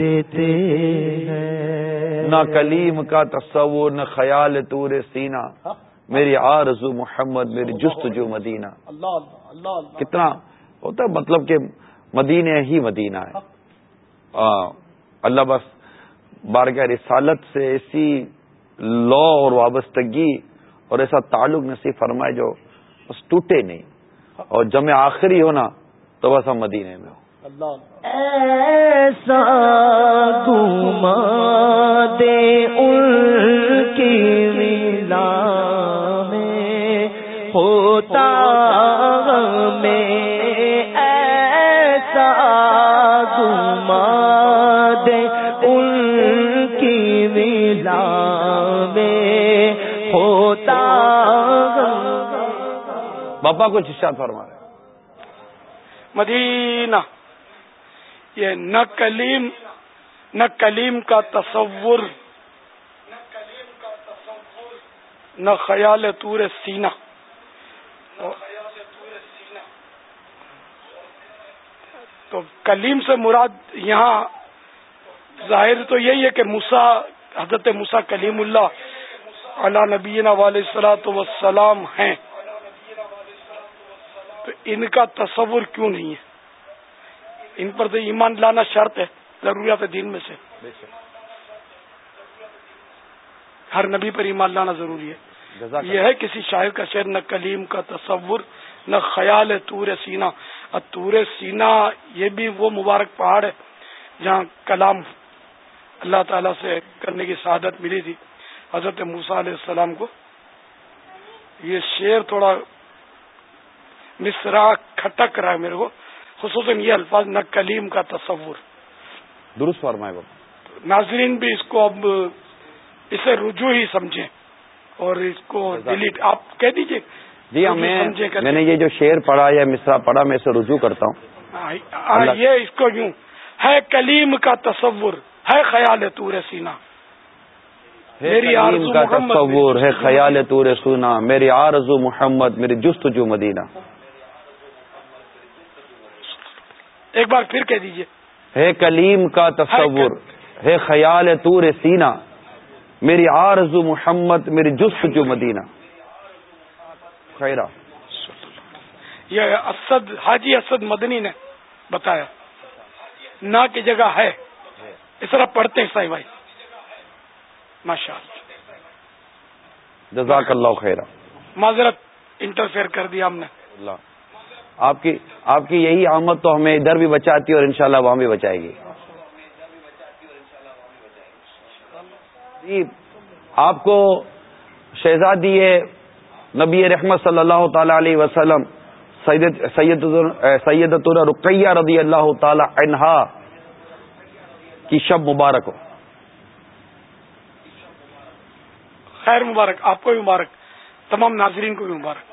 دیتے ہیں۔ نہ کلیم کا تصور نہ خیال تور سینہ۔ میری آرزو محمد میری جست جو مدینہ۔ اللہ کتنا ہوتا ہے؟ مطلب کہ مدینہ ہی مدینہ ہے۔ اللہ بس بارگاہ رسالت سے ایسی لو اور وابستگی اور ایسا تعلق نصیب فرمائے جو بس ٹوٹے نہیں۔ اور جمع آخری ہو نا تو بس ہم مدینے میں ہو اللہ ایسا گما دے ان کی ملا میں ہوتا میں ایسا گما دے ان کی ملا میں ہوتا باپا کو شاد فرما رہے مدینہ۔ یہ نہ کلیم نہ کلیم کا تصور، نہ خیال تور سینہ۔ تو کلیم سے مراد یہاں ظاہر تو یہی ہے کہ موسا حضرت موسا کلیم اللہ علا نبینا علیہ السلاۃ وسلام ہیں۔ تو ان کا تصور کیوں نہیں ہے؟ ان پر تو ایمان لانا شرط ہے ضروریات دین میں سے۔ ہر نبی پر ایمان لانا ضروری ہے۔ یہ ہے کسی شاعر کا شعر نہ کلیم کا تصور نہ خیال ہے تور سینا۔ اور تور سینا یہ بھی وہ مبارک پہاڑ ہے جہاں کلام اللہ تعالی سے کرنے کی سعادت ملی تھی۔ حضرت موسیٰ علیہ السلام کو یہ شعر تھوڑا مصرا کھٹک رہا ہے میرے کو۔ خصوصاً یہ الفاظ نہ کلیم کا تصور۔ درست فرمائے باپا ناظرین بھی اس کو اب اسے رجوع ہی سمجھیں اور اس کو ڈیلیٹ۔ آپ کہہ دیجیے جی رجوع میں نے یہ جو شعر پڑھا یا مصرا پڑھا میں اسے رجوع کرتا ہوں۔ یہ اس کو یوں۔ ہے کلیم کا تصور ہے خیال تور سینا۔ میری آرزو کا تصور ہے جستجو خیال تور سونا میری آرزو محمد میری جست جو مدینہ۔ ایک بار پھر کہہ دیجیے ہے کلیم کا تصور ہے خیال تور سینا میری آرزو محمد میری جست جو مدینہ۔ خیرہ۔ یہ اسد حاجی اسد مدنی نے بتایا۔ نہ کی جگہ ہے۔ اس طرح پڑھتے ہیں سائی بھائی۔ ماشاء اللہ جزاک اللہ خیرہ۔ معذرت انٹرفیئر کر دیا ہم نے۔ اللہ۔ آپ کی آپ کی یہی آمد تو ہمیں ادھر بھی بچاتی ہے اور انشاءاللہ وہاں بھی بچائے گی۔ جی آپ کو شہزادی نبی رحمت صلی اللہ تعالی علیہ وسلم سید سید سیدت رقیہ رضی اللہ تعالی عنہا کی شب مبارک ہو۔ خیر مبارک آپ کو بھی مبارک تمام ناظرین کو بھی مبارک۔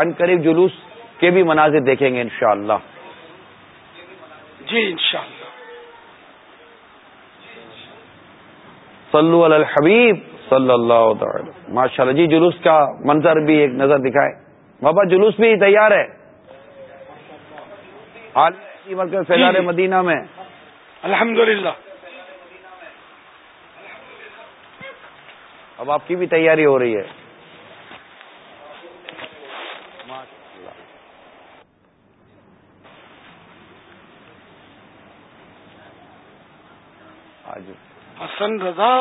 ان قریب جلوس کے بھی مناظر دیکھیں گے انشاءاللہ۔ جی انشاءاللہ۔ صلو علی الحبیب صلی اللہ تعالی۔ ماشاء اللہ جی جلوس کا منظر بھی ایک نظر دکھائے۔ بابا جلوس بھی تیار ہے۔ عالمی مرکز فیضان جی، جی۔ مدینہ میں۔ الحمد للہ اب آپ کی بھی تیاری ہو رہی ہے آج حسن رضا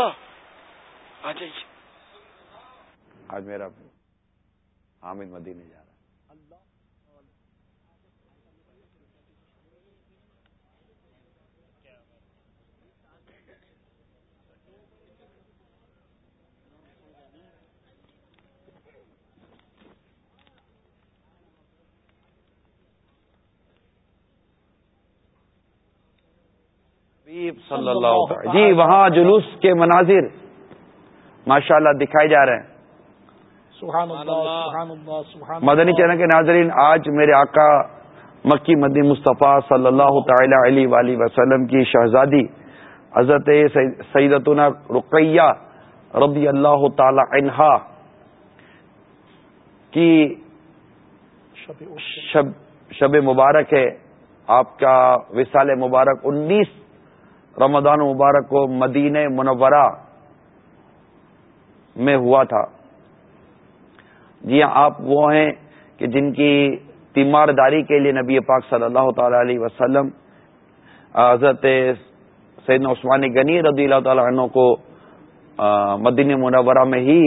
آ جائیے آج میرا حامد مدینے جا رہا ہے۔ صلی اللہ تعالی جی وہاں جلوس کے مناظر ماشاءاللہ دکھائے جا رہے ہیں۔ سبحان اللہ سبحان اللہ سبحان مدنی اللہ۔ چینل کے ناظرین آج میرے آقا مکی مدی مصطفیٰ صلی اللہ تعالی علیہ وآلہ وسلم کی شہزادی حضرت سیدتنا رقیہ رضی اللہ تعالی عنہا کی شب شب شب مبارک ہے۔ آپ کا وصال مبارک انیس رمضان مبارک کو مدینہ منورہ میں ہوا تھا۔ جی ہاں آپ وہ ہیں کہ جن کی تیمارداری کے لیے نبی پاک صلی اللہ تعالی علیہ وسلم حضرت سیدنا عثمان غنی رضی اللہ تعالیٰ عنہ کو مدینہ منورہ میں ہی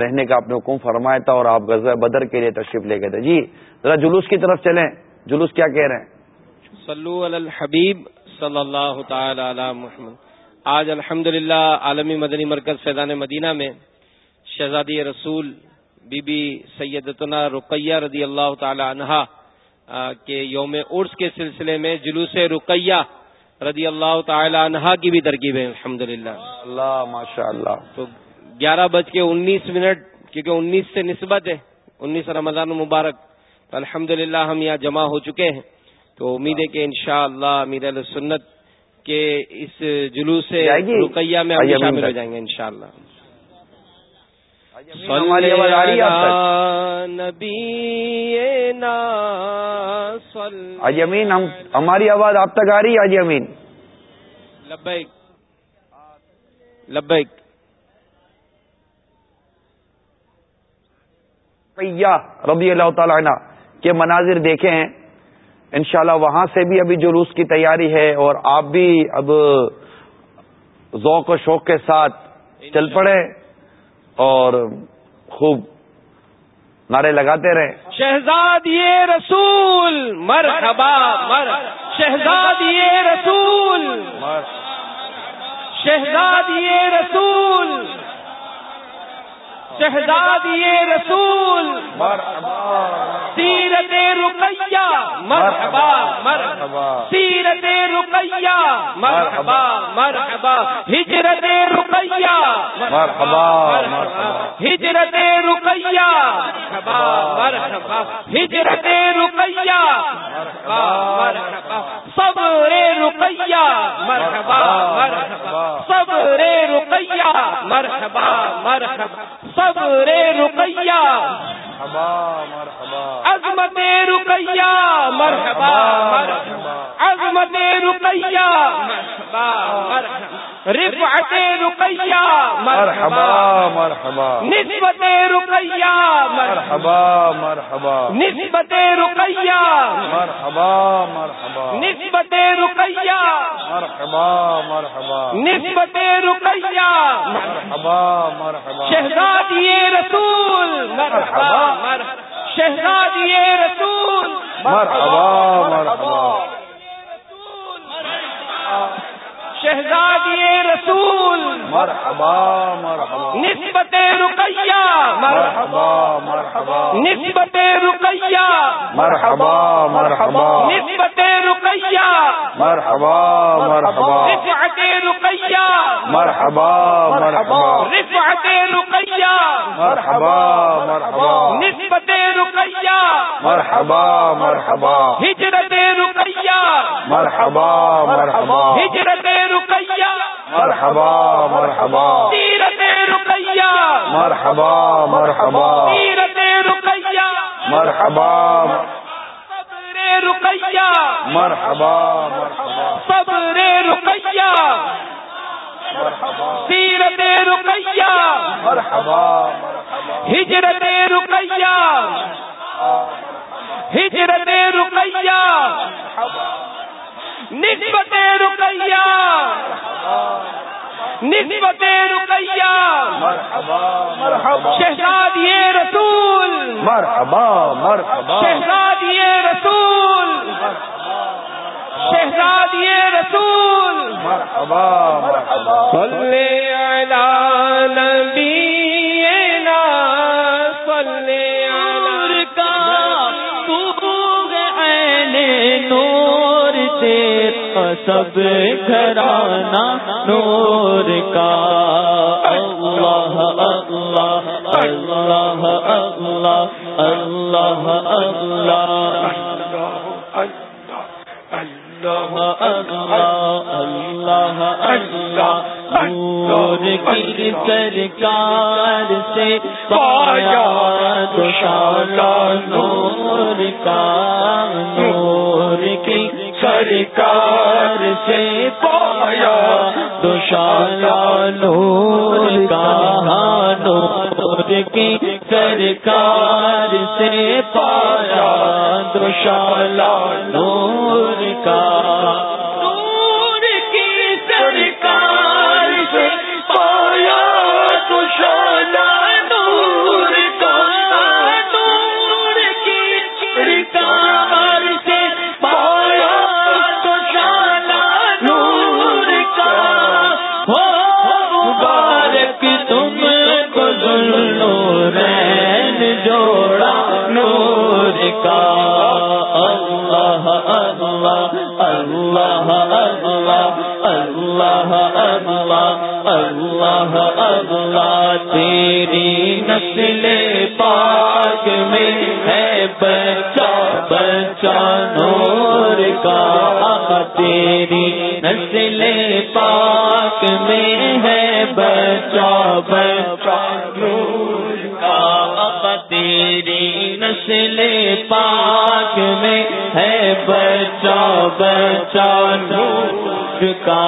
رہنے کا اپنے حکم فرمایا تھا اور آپ غزہ بدر کے لیے تشریف لے گئے تھے۔ جی ذرا جلوس کی طرف چلیں۔ جلوس کیا کہہ رہے ہیں؟ صلو علی الحبیب صلی اللہ تعالی علی محمد۔ آج الحمد عالمی مدنی مرکز فیضان مدینہ میں شہزادی رسول بی بی سیدتنا رقیہ رضی اللہ تعالی عنہا کے یوم عرس کے سلسلے میں جلوس رقیہ رضی اللہ تعالی عنہا کی بھی ترکیب ہے الحمد اللہ ماشاء اللہ تو گیارہ بج کے انیس منٹ کیونکہ انیس سے نسبت ہے انیس رمضان مبارک تو الحمد ہم یہاں جمع ہو چکے ہیں۔ تو امید ہے کہ انشاءاللہ امیر علیہ سنت کے اس جلوس؟ رقیہ میں ہم شامل ہو۔ جائیں گے انشاءاللہ۔ آج امین ہم ہماری آواز آپ تک آ رہی ہے؟ آج امین۔ لبیک۔ لبیک۔ رضی اللہ تعالی عنہ کے مناظر دیکھے ہیں۔ انشاءاللہ وہاں سے بھی ابھی جلوس کی تیاری ہے اور آپ بھی اب ذوق و شوق کے ساتھ چل پڑے اور خوب نعرے لگاتے رہے شہزاد یہ رسول مرحبا مر شہزاد یہ رسول شہزاد یہ رسول شہزاد یہ رسول، سیرت رقیہ، مرحبا مرحبا، سیرت رقیہ، مرحبا مرحبا، ہجرت رقیہ مرحبا، ہجرت رقیہ، مرحبا مرحبا، ہجرت رقیہ، مرحبا مرحبا، صبر رقیہ، مرحبا مرحبا، صبر رقیہ مرحبا مرحبا صبر رقیہ عظمت رقیہ مرحبا مرحبا عظمت رقیہ مرحبا مرحبا رفعت رقیہ مرحبا. مرحبا نسبت رقیہ مرحبا. مرحبا نسبت رقیہ. مرحبا مرحبا. نسبت رقیہ. مرحبا مرحبا. نسبت رقیہ. مرحبا مرحبا. شہزادی رسول. مرحبا. مرحبا. شہزادی رسول. مرحبا مرحبا. شہزادی رسول. مرحبا مرحبا. نسبت رقیہ. مرحبا مرحبا. نسبت رقیہ. مرحبا مرحبا. نسبت رقیہ. مرحبا مرحبا. رفعت رقیہ. مرحبا مرحبا. رفعت رقیہ. مرحبا مرحبا. نسبت رقیہ. مرحبا مرحبا. ہجرت رقیہ. مرحبا مرحبا. ہجرت رقیہ. مرحبا مرحبا. سیرت رقیہ. مرحبا مرحبا. سیرت رقیہ. مرحبا. صبر رقیہ. مرحبا مرحبا. صبر رقیہ. سیرت رقیہ. مرحبا ہجرت رقیہ. ہجرت رقیہ. نسبت رقیہ۔ نسبت رقیہ۔ مرحبا مرحبا۔ شہزادی رسول۔ مرحبا مرحبا۔ شہزادی رسول۔ شہزادی رسول۔ مرحبا مرحبا۔ صلی علی نبینا سب گھرانا نور کا اللہ اللہ اللہ اللہ اللہ اللہ اللہ اللہ اللہ نور کی سرکار سے پایا دشالا نور کا نور کی سرکار سے پایا دشالا نور کا نور کی سرکار سے پایا دشالا نور کا نسل پاک میں ہے بچا بچا نور کا تیری نسل پاک میں ہے بچا بچا نور کا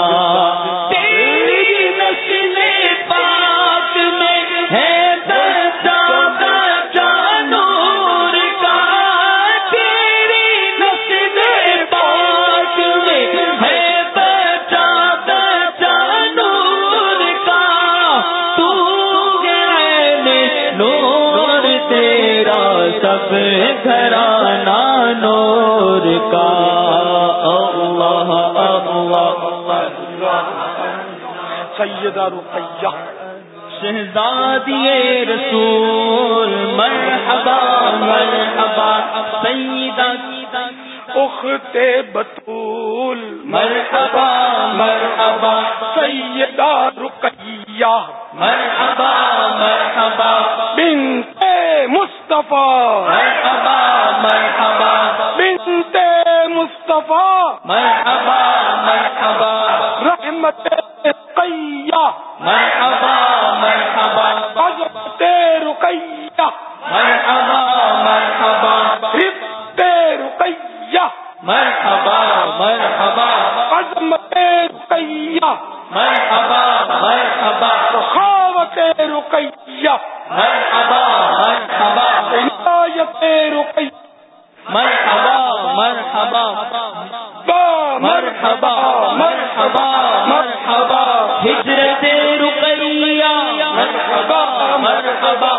رقیہ۔ شہزادی رسول مرحبا مرحبا سیدہ۔ اخت بطول مرحبا مرحبا، ہجرت رقیہ، مرحبا مرحبا،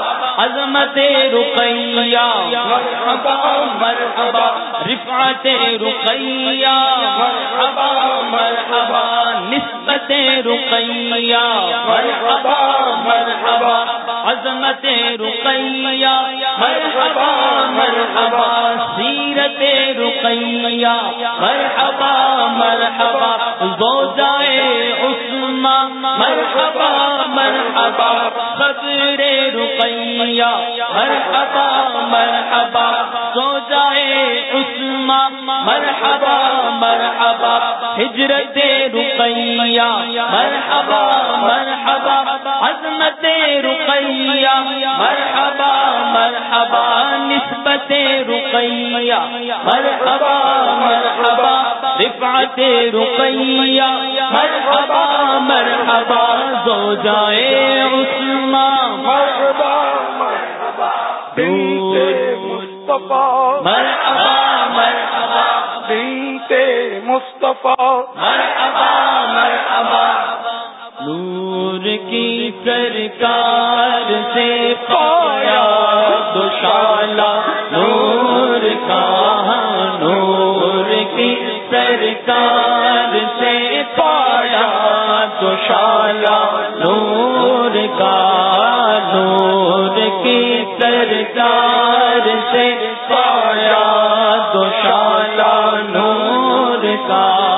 عظمت رقیہ، مرحبا مرحبا، رفعت رقیہ، مرحبا مرحبا، نسبت رقیہ، مرحبا مرحبا، عظمت رقیہ، مرحبا مرحبا، سیرت قیا مرحبا مرحبا زو جائے عثما مرحبا مرحبا خطر رقیہ مرحبا مرحبا زو جائے عثمان، مرحبا مرحبا، ہجرت رقیہ، مرحبا مرحبا، عظمت رقیہ، مرحبا مرحبا، نسبت رقیہ، مرحبا مرحبا، رفعت رقیہ، مرحبا مرحبا زو جائے عثمان، مرحبا بنت مصطفیٰ۔ مرحبا مرحبا۔ بنت مصطفیٰ۔ مرحبا مرحبا۔ نور کی سرکار سے پایا دشالا نور کا نور کی سرکار سے پایا دشالا نور کا نور کی سرکار کا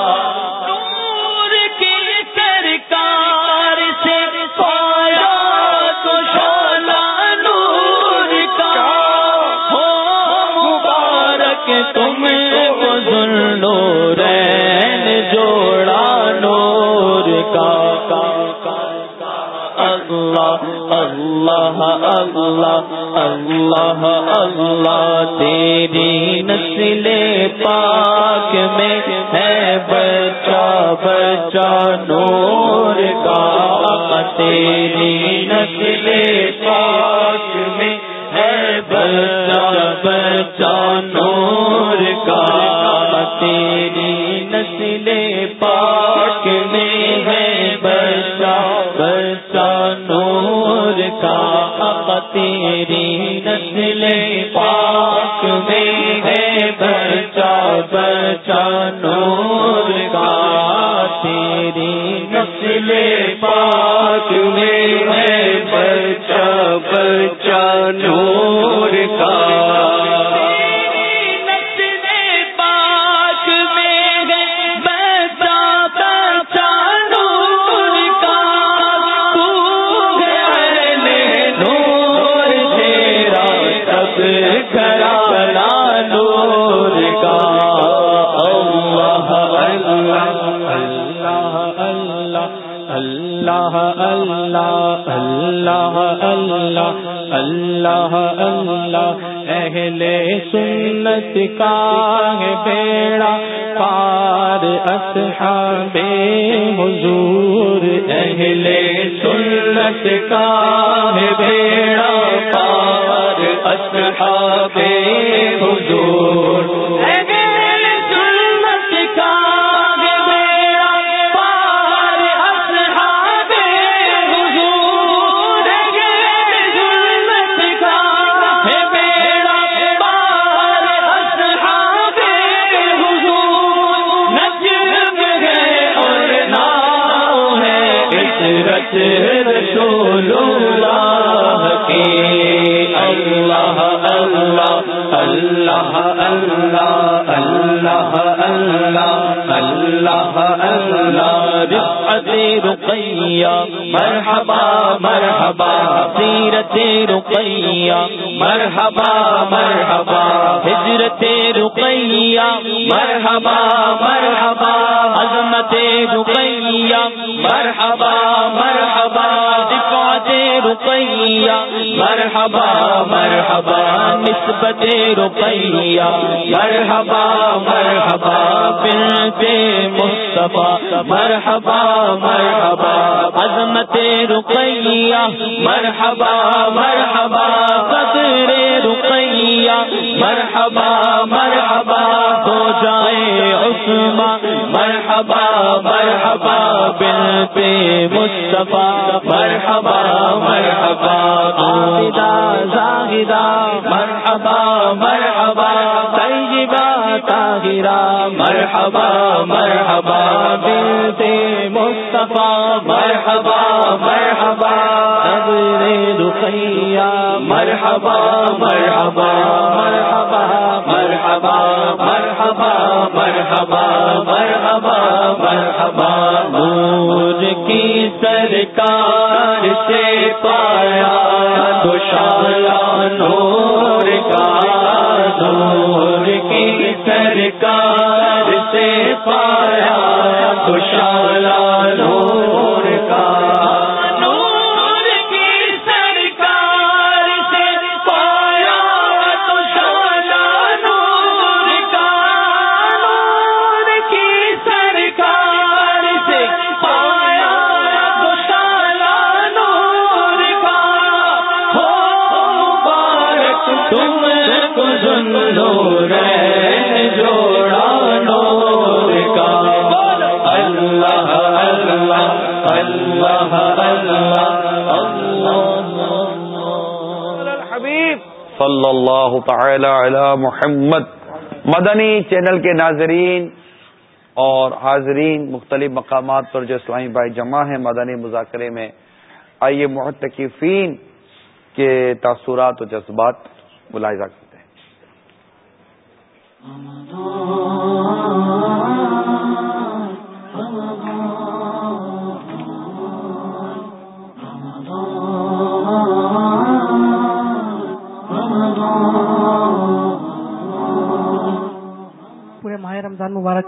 چور کا اللہ اللہ، اہل سنت کا ہے بیڑا، پار اصحاب حضور، اہل سنت کا ہے بیڑا، پار اصحاب حضور۔ اللہ اللہ اللہ اللہ اللہ اللہ رفعت رقیہ مرحبا مرحبا سیرت رقیہ مرحبا مرحبا ہجرت رقیہ مرحبا مرحبا عظمت رقیہ مرحبا مرحبا، نسبت رقیہ۔ مرحبا مرحبا، بنت مصطفیٰ۔ مرحبا مرحبا، عظمت رقیہ۔ مرحبا مرحبا قدر رقیہ۔ مرحبا مرحبا، ہو جائے عثمان۔ مرحبا مرحبا، بنت مصطفیٰ۔ مرحبا مرحبا عابدہ زاہدہ مرحبا مرحبا طیبہ طاہرہ مرحبا مرحبا بنت مصطفیٰ مرحبا مرحبا صبر رقیہ مرحبا مرحبا مرحبا مرحبا مرحبا مرحبا مرحبا مرحبا نور کی سرکار سے پایا تعالی علی محمد، مدنی چینل کے ناظرین اور حاضرین، مختلف مقامات پر جو اسلامی بھائی جمع ہیں مدنی مذاکرے میں، آئیے محتقفین کے تاثرات و جذبات ملاحظہ کرتے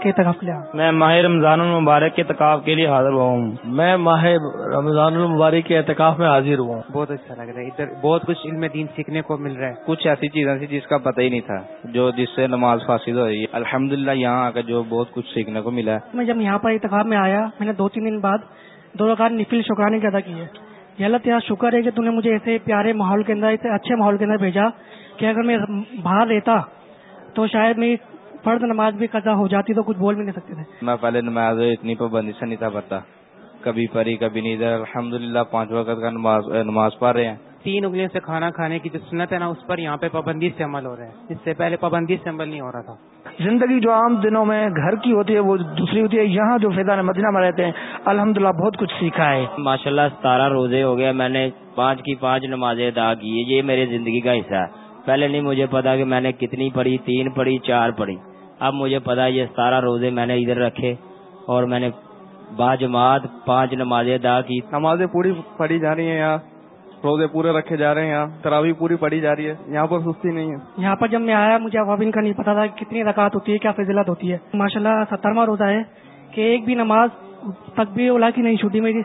رمضان مبارک کے لیا میں ماہ رمضان المبارک کے تقاف کے لیے حاضر ہوا ہوں۔ میں ماہ رمضان المبارک کے اعتکاف میں حاضر ہوا ہوں۔ بہت اچھا لگ رہا ہے۔ ادھر بہت کچھ علم دین سیکھنے کو مل رہا ہے۔ کچھ ایسی چیزیں تھی جس کا پتہ ہی نہیں تھا۔ جو جس سے نماز فاسد ہو رہی ہے الحمد للہ یہاں آ کر جو بہت کچھ سیکھنے کو ملا ہے۔ میں جب یہاں پر اتقاب میں آیا میں نے دو تین دن بعد دو رکعت نفل شکرانے کی ادا کی ہے۔ یہ اللہ تعالیٰ شکر ہے کہ تم نے مجھے ایسے پیارے ماحول کے اندر ایسے اچھے ماحول کے اندر بھیجا کہ اگر میں باہر رہتا تو شاید میری فرض نماز بھی قضا ہو جاتی تو کچھ بول بھی نہیں سکتے تھے۔ میں پہلے نماز اتنی پابندی سے نہیں تھا پڑتا کبھی پری کبھی نہیں۔ ادھر الحمد للہ پانچ وقت کا نماز نماز پڑھ رہے ہیں۔ تین انگلیوں سے کھانا کھانے کی جو سنت ہے نا اس پر یہاں پہ پابندی سے عمل ہو رہا ہے اس سے پہلے پابندی سے عمل نہیں ہو رہا تھا۔ زندگی جو عام دنوں میں گھر کی ہوتی ہے وہ دوسری ہوتی ہے۔ یہاں جو فیضان مدینہ میں رہتے ہیں الحمدللہ بہت کچھ سیکھا ہے۔ ماشاء اللہ ستارہ روزے ہو گئے۔ میں نے پانچ کی پانچ نمازیں ادا کی یہ میری زندگی کا حصہ ہے۔ پہلے نہیں مجھے پتا کہ میں نے کتنی پڑھی تین پڑھی چار پڑھی۔ اب مجھے پتا یہ ستارہ روزے میں نے ادھر رکھے اور میں نے با جماعت پانچ نمازیں ادا کی۔ نمازیں پوری پڑھی جا رہی ہیں یہاں روزے پورے رکھے جا رہے ہیں یہاں تراوی پوری پڑھی جا رہی ہے یہاں پر سستی نہیں ہے۔ یہاں پر جب میں آیا مجھے عوامین کا نہیں پتا تھا کتنی رکعت ہوتی ہے کیا فضلت ہوتی ہے۔ ماشاء اللہ سترواں روزہ ہے کہ ایک بھی نماز تک بھی اولا کی نہیں چھوٹی میری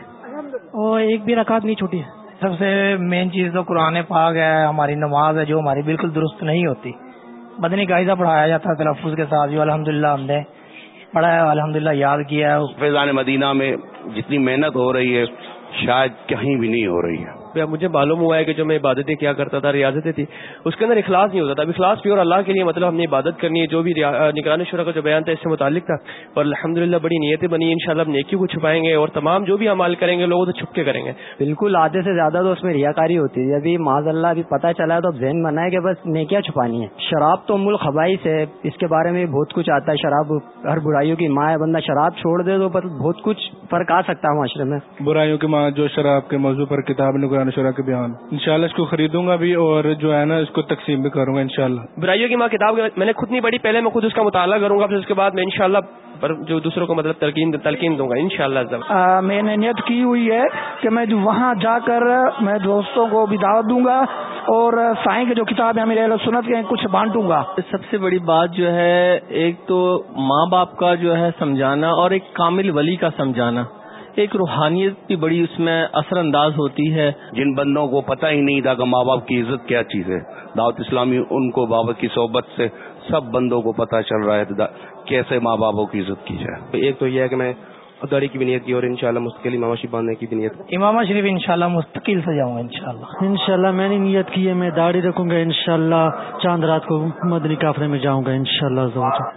اور ایک بھی رکعت نہیں چھوٹی ہے۔ سب سے مین چیز تو قرآن پاک ہے ہماری نماز ہے جو ہماری بالکل درست نہیں ہوتی۔ بدنی قاعدہ پڑھایا جاتا ہے تلفظ کے ساتھ، جو الحمد للہ ہم نے پڑھا ہے الحمد للہ یاد کیا ہے۔ فیضان مدینہ میں جتنی محنت ہو رہی ہے، شاید کہیں بھی نہیں ہو رہی ہے۔ مجھے معلوم ہوا ہے کہ جو میں عبادتیں کیا کرتا تھا ریاضتیں تھی اس کے اندر اخلاص نہیں ہوتا تھا۔ اب اخلاص پیور اللہ کے لیے مطلب ہم نے عبادت کرنی ہے جو بھی نگران شرح کا جو بیان تھا اس سے متعلق تھا۔ اور الحمد بڑی نیتیں بنی ان شاء اللہ نیکی کو چھپائیں گے اور تمام جو بھی عمال کریں گے لوگوں سے چھپ کے کریں گے۔ بالکل آدھے سے زیادہ تو اس میں ریاکاری ہوتی ہے۔ ابھی معذ اللہ ابھی پتہ چلا ہے تو اب ذہن بنا ہے کہ بس نیکیاں چھپانی ہے شراب تو ملک خبائی سے اس کے بارے میں بہت کچھ آتا ہے۔ شراب ہر برائیوں کی ماں ہے بندہ شراب چھوڑ دے تو بہت کچھ فرق آ سکتا ہے معاشرے میں۔ برائیوں کی ماں جو شراب کے موضوع پر کتاب نگران شرح کے بیان۔ انشاءاللہ اس کو خریدوں گا بھی اور جو ہے نا اس کو تقسیم بھی کروں گا انشاءاللہ۔ برائیوں کی ماں کتاب میں نے خود نہیں پڑھی پہلے میں خود اس کا مطالعہ کروں گا پھر اس کے بعد میں انشاءاللہ پر جو دوسروں کو مطلب تلقین تلقین دوں گا ان شاء اللہ میں نے نیت کی ہوئی ہے کہ میں وہاں جا کر میں دوستوں کو بھی دعوت دوں گا اور سائیں کی جو کتاب ہے میرے سنت کے کچھ بانٹوں گا۔ سب سے بڑی بات جو ہے ایک تو ماں باپ کا جو ہے سمجھانا اور ایک کامل ولی کا سمجھانا۔ ایک روحانیت بھی بڑی اس میں اثر انداز ہوتی ہے۔ جن بندوں کو پتہ ہی نہیں تھا کہ ماں باپ کی عزت کیا چیز ہے۔ دعوت اسلامی ان کو بابا کی صحبت سے سب بندوں کو پتہ چل رہا ہے کیسے ماں باپوں کی عزت کی جائے۔ ایک تو یہ ہے کہ میں داڑھی کی بھی نیت کی اور انشاءاللہ مستقل امام شریف باندھنے کی بھی نیت امام شریف انشاءاللہ مستقل سے جاؤں گا انشاءاللہ۔ انشاءاللہ میں نے نیت کی ہے میں داڑھی رکھوں گا انشاءاللہ۔ چاند رات کو مدنی قافلے میں جاؤں گا انشاءاللہ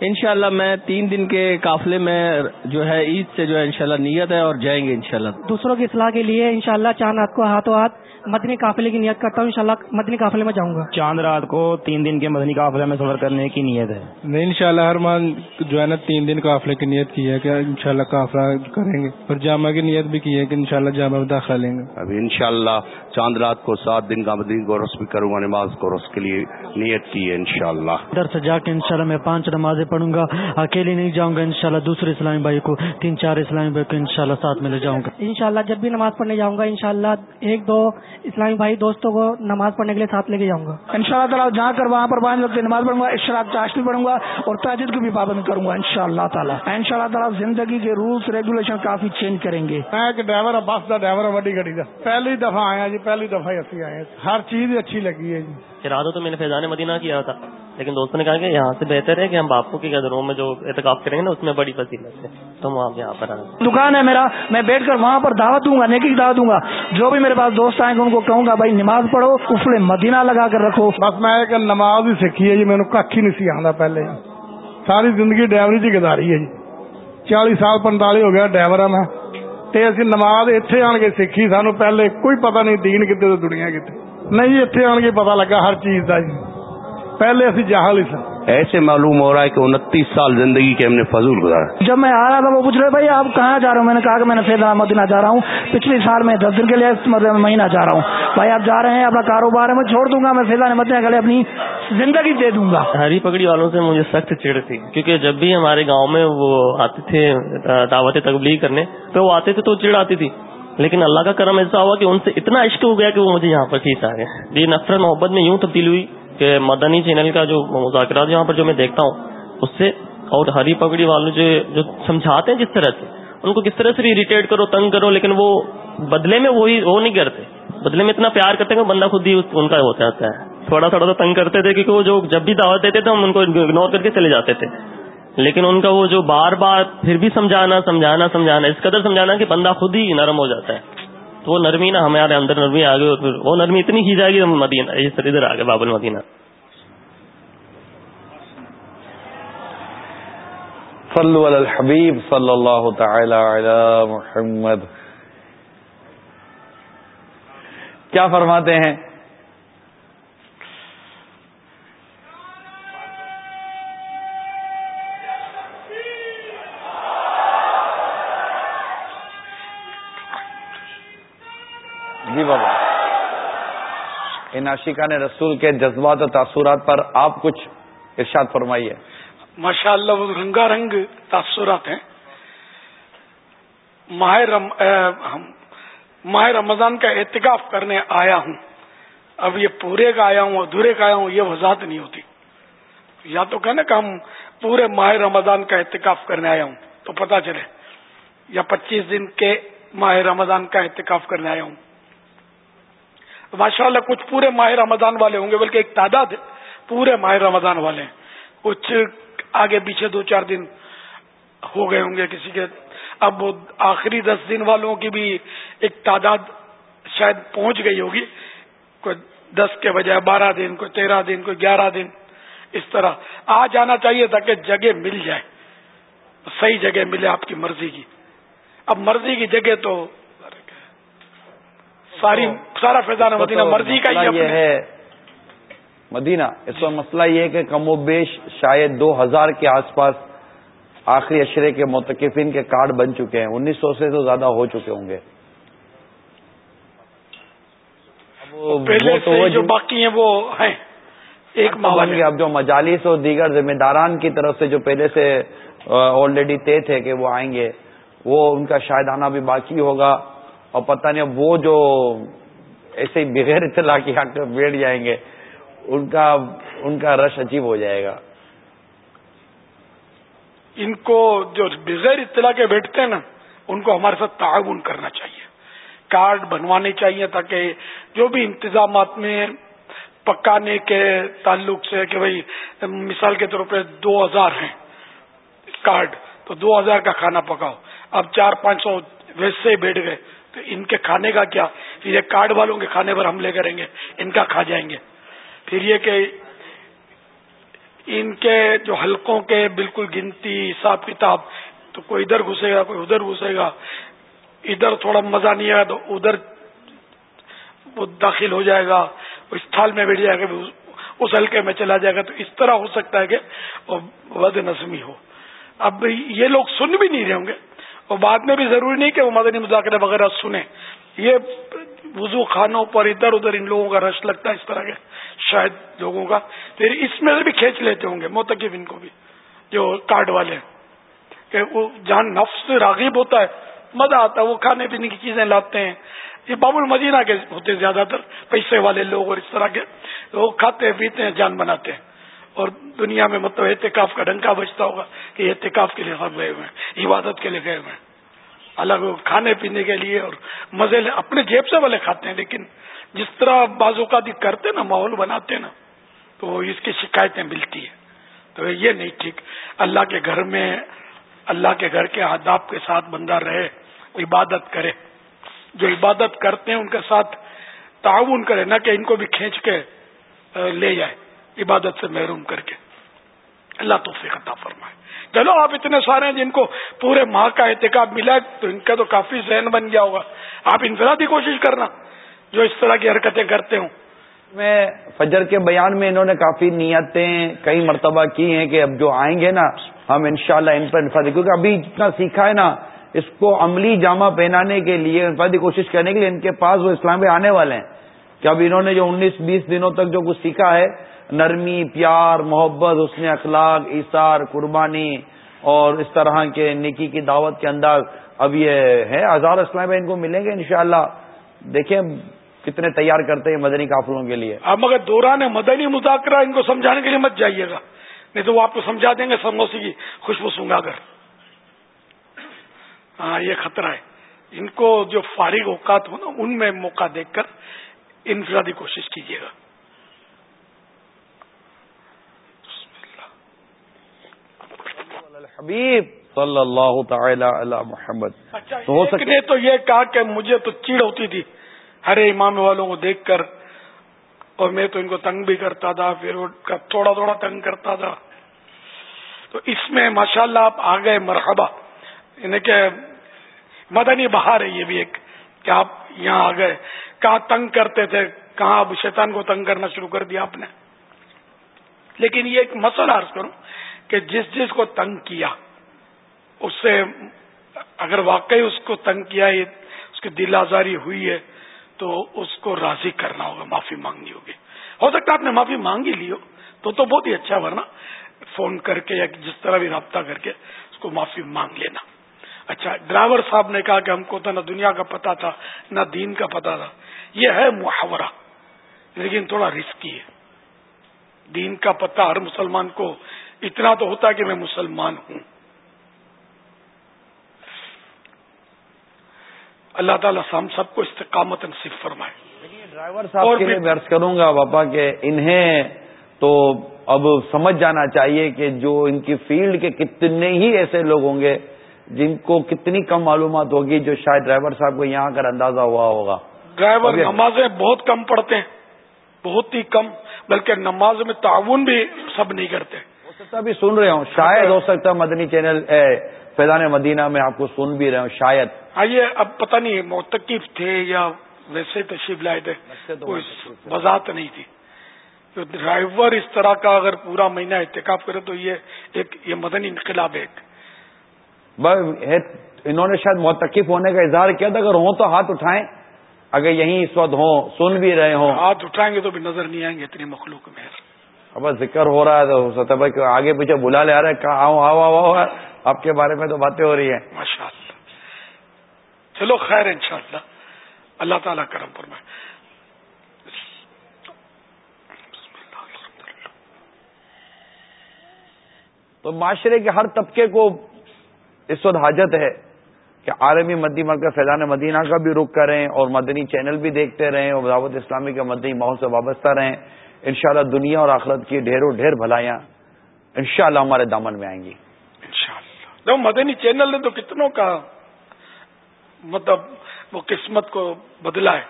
انشاءاللہ میں تین دن کے قافلے میں جو ہے عید سے جو ہے انشاءاللہ نیت ہے اور جائیں گے انشاءاللہ۔ دوسروں کی اصلاح کے لیے انشاءاللہ چاند رات کو ہاتھوں ہاتھ مدنی قافلے کی نیت کرتا ہوں انشاءاللہ مدنی قافلے میں جاؤں گا۔ چاند رات کو تین دن کے مدنی قافلے میں سفر کرنے کی نیت ہے۔ نہیں انشاءاللہ ہر مان جو ہے نا تین دن قافلے کی نیت کی ہے کہ انشاءاللہ قافلہ کریں گے اور جامع کی نیت بھی کی ہے کہ انشاءاللہ جامع میں داخلہ لیں گے۔ ابھی انشاءاللہ چاند رات کو سات دن کا مدنی گورس بھی کروں گا نماز گورس کے لیے نیت کی ہے انشاءاللہ۔ ادھر سے جا کے انشاءاللہ میں پانچ نمازیں پڑھوں گا اکیلے نہیں جاؤں گا انشاءاللہ دوسرے اسلامی بھائی کو تین چار اسلامی بھائی کو انشاءاللہ ساتھ میں لے جاؤں گا۔ انشاءاللہ جب بھی نماز پڑھنے جاؤں گا انشاءاللہ ایک دو اسلامی بھائی دوستوں کو نماز پڑھنے کے لیے ساتھ لے کے جاؤں گا۔ ان شاء اللہ تعالیٰ جا کر وہاں پر پانچ وقت نماز پڑھوں گا اشراق چاشت بھی پڑھوں گا اور تاجد کی بھی پابند کروں گا ان شاء اللہ تعالیٰ۔ ان شاء اللہ تعالیٰ زندگی کے رولس ریگولیشن کافی چینج کریں گے۔ میں ایک ڈرائیور بس کا ڈرائیور وڈی گڈی کا۔ پہلی دفعہ آیا جی پہلی دفعہ اسی آئے ہر چیز اچھی لگی ہے جی۔ ارادہ تو میں نے فیضان مدینہ کیا تھا لیکن دوستوں نے کہا کہ یہاں سے بہتر ہے کہ ہم باپو کی قدروں میں جو اعتکاف کریں گے نا اس میں بڑی فصیلت ہے۔ تو ہم آپ یہاں پر آئیں دکان ہے میرا میں بیٹھ کر وہاں پر دعوت دوں گا نیکی کی دعوت دوں گا۔ جو بھی میرے پاس دوست آئیں گے ان کو کہوں گا بھائی نماز پڑھو کفل مدینہ لگا کر رکھو۔ بس میں ایک نماز ہی سیکھی ہے جی میرے کھ ہی نہیں سی آتا پہلے۔ ساری زندگی ڈرائیوری چ گزاری ہے جی۔ چالی سال پنتالی ہو گیا ڈرائیور ہے میں۔ تے اسی نماز اتنے آن کے سیکھی سانو پہلے کوئی پتہ نہیں دین کتنے تو دنیا کتنے نہیں اتنے آن کے پتا لگا ہر چیز کا جی پہلے اسی جہل ہی سن ایسے معلوم ہو رہا ہے کہ انتیس سال زندگی کے ہم نے فضول گزارا جب میں آ رہا تھا وہ پوچھ رہے بھائی آپ کہاں جا رہے ہوں میں نے کہا کہ میں نے سیدنا مدینہ جا رہا ہوں پچھلے سال میں دس دن کے لیے مطلب مہینہ جا رہا ہوں بھائی آپ جا رہے ہیں اپنا کاروبار ہے میں چھوڑ دوں گا میں سیدنا مدینہ کے لیے اپنی زندگی دے دوں گا۔ ہری پکڑی والوں سے مجھے سخت چڑ تھی، کیونکہ جب بھی ہمارے گاؤں میں وہ آتے تھے، دعوت تبلیغ کرنے، تو وہ آتے تھے تو چڑ آتی تھی۔ لیکن اللہ کا کرم ایسا ہوا کہ ان سے اتنا عشق ہو گیا کہ وہ مجھے یہاں پر کھینچ آ گئے۔ یہ نفرت، محبت میں یوں تبدیل ہوئی کہ مدنی چینل کا جو مذاکرات یہاں پر جو میں دیکھتا ہوں، اس سے اور ہری پگڑی والوں جو جو سمجھاتے ہیں جس طرح سے، ان کو کس طرح سے بھی اریٹیٹ کرو، تنگ کرو، لیکن وہ بدلے میں وہی وہ نہیں کرتے۔ بدلے میں اتنا پیار کرتے ہیں کہ بندہ خود ہی ان کا ہوتا ہے۔ تھوڑا تھوڑا تو تنگ کرتے تھے کیونکہ وہ جو جب بھی دعوت دیتے تھے، ہم ان کو اگنور کر کے چلے جاتے تھے۔ لیکن ان کا وہ جو بار بار پھر بھی سمجھانا سمجھانا سمجھانا، اس قدر سمجھانا کہ بندہ خود ہی نرم ہو جاتا ہے۔ تو وہ نرمی نا، ہمارے اندر نرمی آ گئی وہ نرمی اتنی کی جائے گی مدینہ ادھر آ گئے بابل مدینہ۔ صلو علی الحبیب، صلی اللہ تعالی علی محمد۔ کیا فرماتے ہیں؟ ان عاشقان رسول کے جذبات و تاثرات پر آپ کچھ ارشاد فرمائیے۔ ماشاء اللہ وہ رنگا رنگ تاثرات ہیں۔ ماہ رم ماہ رمضان کا احتکاف کرنے آیا ہوں۔ اب یہ پورے کا آیا ہوں ادھورے کا آیا ہوں، یہ وضاحت نہیں ہوتی۔ یا تو کہنا کہ ہم پورے ماہ رمضان کا احتکاف کرنے آیا ہوں تو پتا چلے۔ یا پچیس دن کے ماہ رمضان کا احتکاف کرنے آیا ہوں۔ ماشاء اللہ کچھ پورے ماہ رمضان والے ہوں گے، بلکہ ایک تعداد پورے ماہ رمضان والے ہیں۔ کچھ آگے پیچھے دو چار دن ہو گئے ہوں گے کسی کے۔ اب آخری دس دن والوں کی بھی ایک تعداد شاید پہنچ گئی ہوگی۔ کوئی دس کے بجائے بارہ دن، کوئی تیرہ دن، کوئی گیارہ دن۔ اس طرح آ جانا چاہیے تاکہ جگہ مل جائے۔ صحیح جگہ ملے آپ کی مرضی کی۔ اب مرضی کی جگہ تو ساری سارا فیضان مدینہ مرضی کا یہ ہے مدینہ۔ اس کا مسئلہ یہ ہے کہ کم و بیش شاید دو ہزار کے آس پاس آخری اشرے کے متقفین کے کارڈ بن چکے ہیں۔ انیس سو سے تو زیادہ ہو چکے ہوں گے۔ پہلے سے جو باقی ہیں وہ ہیں۔ ایک گیا اب جو مجالس اور دیگر ذمہ داران کی طرف سے جو پہلے سے آلریڈی طے تھے کہ وہ آئیں گے وہ ان کا شاید آنا بھی باقی ہوگا۔ اور پتہ نہیں وہ جو ایسے ہی بغیر اطلاع کی آ کر بیٹھ جائیں گے، ان کا ان کا رش عجیب ہو جائے گا۔ ان کو جو بغیر اطلاع کے بیٹھتے ہیں نا، ان کو ہمارے ساتھ تعاون کرنا چاہیے۔ کارڈ بنوانے چاہیے تاکہ جو بھی انتظامات میں پکانے کے تعلق سے کہ بھائی، مثال کے طور پہ دو ہزار ہیں کارڈ، تو دو ہزار کا کھانا پکاؤ۔ اب چار پانچ سو ویسے ہی بیٹھ گئے۔ تو ان کے کھانے کا کیا؟ پھر یہ کارڈ والوں کے کھانے پر حملے کریں گے، ان کا کھا جائیں گے۔ پھر یہ کہ ان کے جو حلقوں کے بالکل گنتی حساب کتاب، تو کوئی ادھر گھسے گا، کوئی ادھر گھسے گا۔ ادھر تھوڑا مزہ نہیں آیا تو ادھر وہ داخل ہو جائے گا اس تھال میں بیٹھ جائے گا اس حلقے میں چلا جائے گا۔ تو اس طرح ہو سکتا ہے کہ وہ ود نظمی ہو۔ اب یہ لوگ سن بھی نہیں رہے ہوں گے۔ اور بعد میں بھی ضروری نہیں کہ وہ مدنی مذاکرہ وغیرہ سنیں۔ یہ وضو خانوں پر ادھر ادھر ان لوگوں کا رش لگتا ہے، اس طرح کے شاید لوگوں کا۔ پھر اس میں سے بھی کھینچ لیتے ہوں گے موتقب ان کو بھی، جو کارڈ والے کہ وہ جہاں نفس راغیب ہوتا ہے، مزہ آتا ہے، وہ کھانے پینے کی چیزیں لاتے ہیں۔ یہ باب المدینہ کے ہوتے زیادہ تر، پیسے والے لوگ اور اس طرح کے۔ لوگ کھاتے پیتے ہیں، جان بناتے ہیں۔ اور دنیا میں مطلب احتکاف کا ڈنکا بچتا ہوگا کہ احتکاف کے لیے سب گئے ہوئے ہیں، عبادت کے لیے گئے ہوئے ہیں۔ الگ کھانے پینے کے لیے اور مزے اپنے جیب سے والے کھاتے ہیں، لیکن جس طرح بازو کا کرتے نا، ماحول بناتے نا، تو اس کی شکایتیں ملتی ہیں۔ تو یہ نہیں ٹھیک۔ اللہ کے گھر میں، اللہ کے گھر کے آداب کے ساتھ بندہ رہے، عبادت کرے۔ جو عبادت کرتے ہیں، ان کے ساتھ تعاون کرے، نہ کہ ان کو بھی کھینچ کے لے جائے۔ عبادت سے محروم کر کے۔ اللہ توفیق عطا فرمائے۔ چلو، آپ اتنے سارے ہیں جن کو پورے ماہ کا احتکاب ملا تو ان کا تو کافی ذہن بن گیا ہوگا۔ آپ انفرادی کوشش کرنا، جو اس طرح کی حرکتیں کرتے ہوں۔ میں فجر کے بیان میں انہوں نے کافی نیتیں کئی مرتبہ کی ہیں کہ اب جو آئیں گے نا، ہم انشاءاللہ ان پر انفادی کیونکہ ابھی جتنا سیکھا ہے نا، اس کو عملی جامع پہنانے کے لیے انفادی کوشش کرنے کے لیے ان کے پاس وہ اسلام پہ آنے والے ہیں۔ کہ اب انہوں نے جو انیس بیس دنوں تک جو کچھ سیکھا ہے نرمی، پیار، محبت، حسن اخلاق ایسار قربانی اور اس طرح کے نکی کی دعوت کے انداز اب یہ ہے ہزار اسلام ان کو ملیں گے انشاءاللہ۔ دیکھیں کتنے تیار کرتے ہیں مدنی قافلوں کے لیے۔ اب مگر دوران مدنی مذاکرہ ان کو سمجھانے کے لیے مت جائیے گا۔ نہیں تو وہ آپ کو سمجھا دیں گے، سموسی کی خوشبو سونگا کر۔ ہاں یہ خطرہ ہے۔ ان کو جو فارغ اوقات ہو نا، ان میں موقع دیکھ کر انفرادی کوشش کیجیے گا۔ حبیب صلی اللہ تعالی علی محمد۔ اچھا ایک نے تو یہ کہا کہ مجھے تو چیڑ ہوتی تھی ہر امام والوں کو دیکھ کر اور میں تو ان کو تنگ بھی کرتا تھا پھر تھوڑا تھوڑا تنگ کرتا تھا۔ تو اس میں ماشاءاللہ اللہ آپ آ گئے مرحبا۔ یعنی کہ مدنی بہار ہے یہ بھی ایک کہ آپ یہاں آ گئے۔ کہاں تنگ کرتے تھے کہاں اب شیطان کو تنگ کرنا شروع کر دیا آپ نے۔ لیکن یہ ایک مسئلہ عرض کروں کہ جس جس کو تنگ کیا، اس سے اگر واقعی اس کو تنگ کیا ہے اس کی دل آزاری ہوئی ہے، تو اس کو راضی کرنا ہوگا، معافی مانگنی ہوگی۔ ہو سکتا ہے آپ نے معافی مانگی لی ہو، تو تو بہت ہی اچھا ورنہ فون کر کے یا جس طرح بھی رابطہ کر کے اس کو معافی مانگ لینا۔ اچھا ڈرائیور صاحب نے کہا کہ ہم کو تو نہ دنیا کا پتا تھا، نہ دین کا پتا تھا۔ یہ ہے محاورہ، لیکن تھوڑا رسکی ہے۔ دین کا پتہ ہر مسلمان کو اتنا تو ہوتا ہے کہ میں مسلمان ہوں۔ اللہ تعالیٰ ہم سب کو استقامت نصیب فرمائے۔ ڈرائیور صاحب کے لیے کروں گا باپا کہ انہیں تو اب سمجھ جانا چاہیے کہ جو ان کی فیلڈ کے کتنے ہی ایسے لوگ ہوں گے جن کو کتنی کم معلومات ہوگی جو شاید ڈرائیور صاحب کو یہاں کر اندازہ ہوا ہوگا۔ ڈرائیور نمازیں بہت کم پڑھتے ہیں بہت ہی کم بلکہ نماز میں تعاون بھی سب نہیں کرتے۔ ہو سکتا بھی سن رہے ہوں۔ شاید ہو سکتا مدنی چینل فیضان مدینہ میں آپ کو سن بھی رہے ہوں شاید۔ آئیے اب پتہ نہیں موتقف تھے یا ویسے تشریف لائے تھے کوئی وضاحت نہیں تھی۔ ڈرائیور اس طرح کا اگر پورا مہینہ احتکاب کرے تو یہ ایک یہ مدنی انقلاب ہے انہوں نے شاید متقف ہونے کا اظہار کیا تھا۔ اگر ہوں تو ہاتھ اٹھائیں۔ اگر یہیں اس وقت ہوں سن بھی رہے ہوں۔ ہاتھ اٹھائیں گے تو بھی نظر نہیں آئیں گے اتنی مخلوق میں۔ اب ذکر ہو رہا ہے تو سطح بھائی آگے پیچھے بلا لے آ رہے ہیں کہاں آؤ آؤ آؤ آؤ آپ کے بارے میں تو باتیں ہو رہی ہیں۔ ماشاء اللہ چلو خیر ان شاء اللہ اللہ تعالیٰ کرم میں تو معاشرے کے ہر طبقے کو اس وقت حاجت ہے کہ عالمی مدی مرکز فیضان مدینہ کا بھی رخ کریں اور مدنی چینل بھی دیکھتے رہیں اور دعوت اسلامی کے مدنی ماحول سے وابستہ رہیں۔ انشاءاللہ دنیا اور آخرت کی ڈھیروں ڈھیر بھلائیاں انشاءاللہ ہمارے دامن میں آئیں گی۔ انشاءاللہ۔ مدنی چینل نے تو کتنوں کا مطلب وہ قسمت کو بدلا ہے۔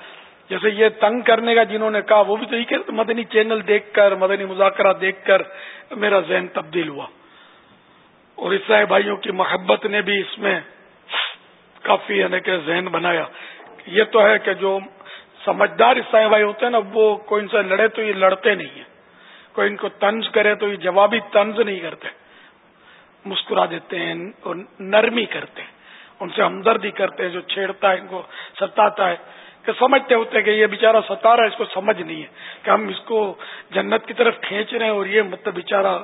جیسے یہ تنگ کرنے کا جنہوں نے کہا، وہ بھی تو یہ کہ مدنی چینل دیکھ کر، مدنی مذاکرہ دیکھ کر میرا ذہن تبدیل ہوا۔ اور عیسائی بھائیوں کی محبت نے بھی اس میں کافی یعنی کہ ذہن بنایا۔ یہ تو ہے کہ جو سمجھدار عیسائی بھائی ہوتے ہیں نا، وہ کوئی ان سے لڑے تو یہ لڑتے نہیں ہیں۔ کوئی ان کو تنز کرے تو یہ جوابی تنز نہیں کرتے۔ مسکرا دیتے ہیں اور نرمی کرتے ہیں۔ ان سے ہمدردی کرتے ہیں، جو چھیڑتا ہے، ان کو ستاتا ہے۔ کہ سمجھتے ہوتے کہ یہ بےچارا ستا رہا ہے، اس کو سمجھ نہیں ہے۔ کہ ہم اس کو جنت کی طرف کھینچ رہے ہیں اور یہ مطلب بےچارا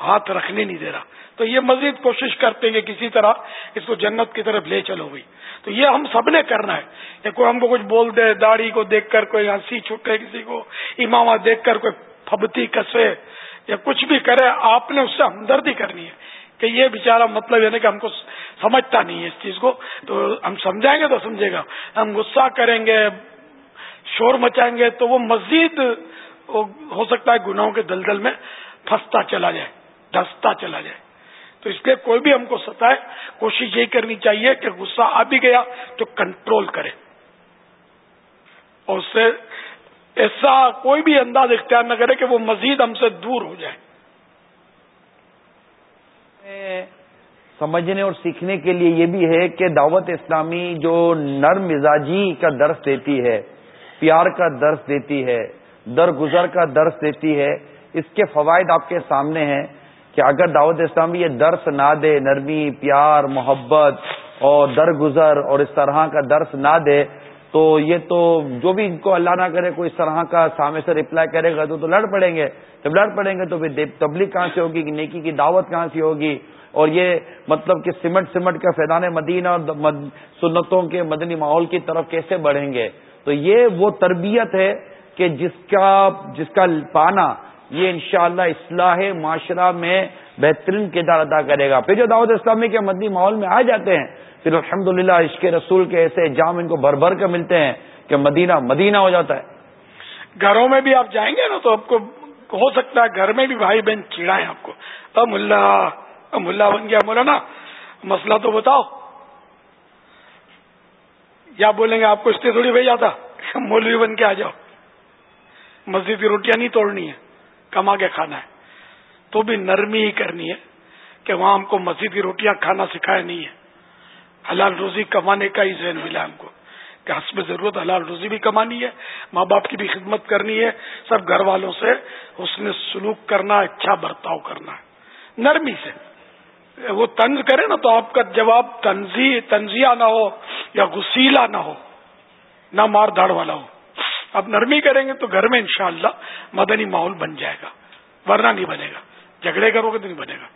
ہاتھ رکھنے نہیں دے رہا۔ تو یہ مزید کوشش کرتے ہیں کہ کسی طرح اس کو جنت کی طرف لے چلو گئی تو یہ ہم سب نے کرنا ہے۔ کہ کوئی ہم کو کچھ بول دے، داڑھی کو دیکھ کر کوئی ہنسی چھٹے کسی کو، امامہ دیکھ کر کوئی پھبتی کسے یا کچھ بھی کرے، آپ نے اس سے ہمدردی کرنی ہے۔ کہ یہ بےچارا مطلب یعنی کہ ہم کو سمجھتا نہیں ہے اس چیز کو۔ تو ہم سمجھائیں گے تو سمجھے گا۔ ہم غصہ کریں گے، شور مچائیں گے تو وہ مزید ہو سکتا ہے گناہوں کے دلدل میں پھنستا چلا جائے۔ دستا چلا جائے۔ تو اس لیے کوئی بھی ہم کو ستائے، کوشش یہی کرنی چاہیے کہ غصہ آ بھی گیا تو کنٹرول کرے۔ اور اس سے ایسا کوئی بھی انداز اختیار نہ کرے کہ وہ مزید ہم سے دور ہو جائے۔ سمجھنے اور سیکھنے کے لیے یہ بھی ہے کہ دعوت اسلامی جو نرم مزاجی کا درس دیتی ہے، پیار کا درس دیتی ہے، درگزر کا درس دیتی ہے، اس کے فوائد آپ کے سامنے ہیں۔ کہ اگر دعوت اسلامی یہ درس نہ دے، نرمی، پیار، محبت اور درگزر اور اس طرح کا درس نہ دے، تو یہ تو جو بھی ان کو اللہ نہ کرے، کوئی اس طرح کا سامنے سے رپلائی کرے گا تو تو لڑ پڑیں گے۔ جب لڑ پڑیں گے تو پھر تبلیغ کہاں سے ہوگی؟ نیکی کی دعوت کہاں سے ہوگی؟ اور یہ مطلب کہ سمٹ سمٹ کا فیضان مدینہ اور سنتوں کے مدنی ماحول کی طرف کیسے بڑھیں گے؟ تو یہ وہ تربیت ہے کہ جس کا جس کا پانا یہ انشاءاللہ اصلاح معاشرہ میں بہترین کردار ادا کرے گا۔ پھر جو دعوت اسلامی کے مدنی ماحول میں آ جاتے ہیں، پھر الحمد للہ عشق رسول کے ایسے جام ان کو بھر بھر کر ملتے ہیں کہ مدینہ مدینہ ہو جاتا ہے۔ گھروں میں بھی آپ جائیں گے نا تو آپ کو ہو سکتا ہے گھر میں بھی بھائی بہن چڑھائیں آپ کو۔ اب ملا ملا بن گیا مولانا، مسئلہ تو بتاؤ۔ یا بولیں گے آپ کو اس لیے تھوڑی بھیجا تھا، مولوی بن کے آ جاؤ۔ مسجد کی روٹیاں نہیں توڑنی ہے کما کے کھانا ہے۔ تو بھی نرمی ہی کرنی ہے کہ وہاں ہم کو مسجد کی روٹیاں کھانا سکھایا نہیں ہے۔ حلال روزی کمانے کا ہی ذہن ملا ہم کو کہ حسب ضرورت حلال روزی بھی کمانی ہے، ماں باپ کی بھی خدمت کرنی ہے، سب گھر والوں سے اس نے سلوک کرنا اچھا برتاؤ کرنا ہے۔ نرمی سے۔ وہ طنز کرے نا تو آپ کا جواب تنزی تنزیہ نہ ہو یا غسیلا نہ ہو، نہ مار دھاڑ والا ہو۔ آپ نرمی کریں گے تو گھر میں انشاءاللہ مدنی ماحول بن جائے گا، ورنہ نہیں بنے گا۔ جھگڑے کرو گے تو نہیں بنے گا۔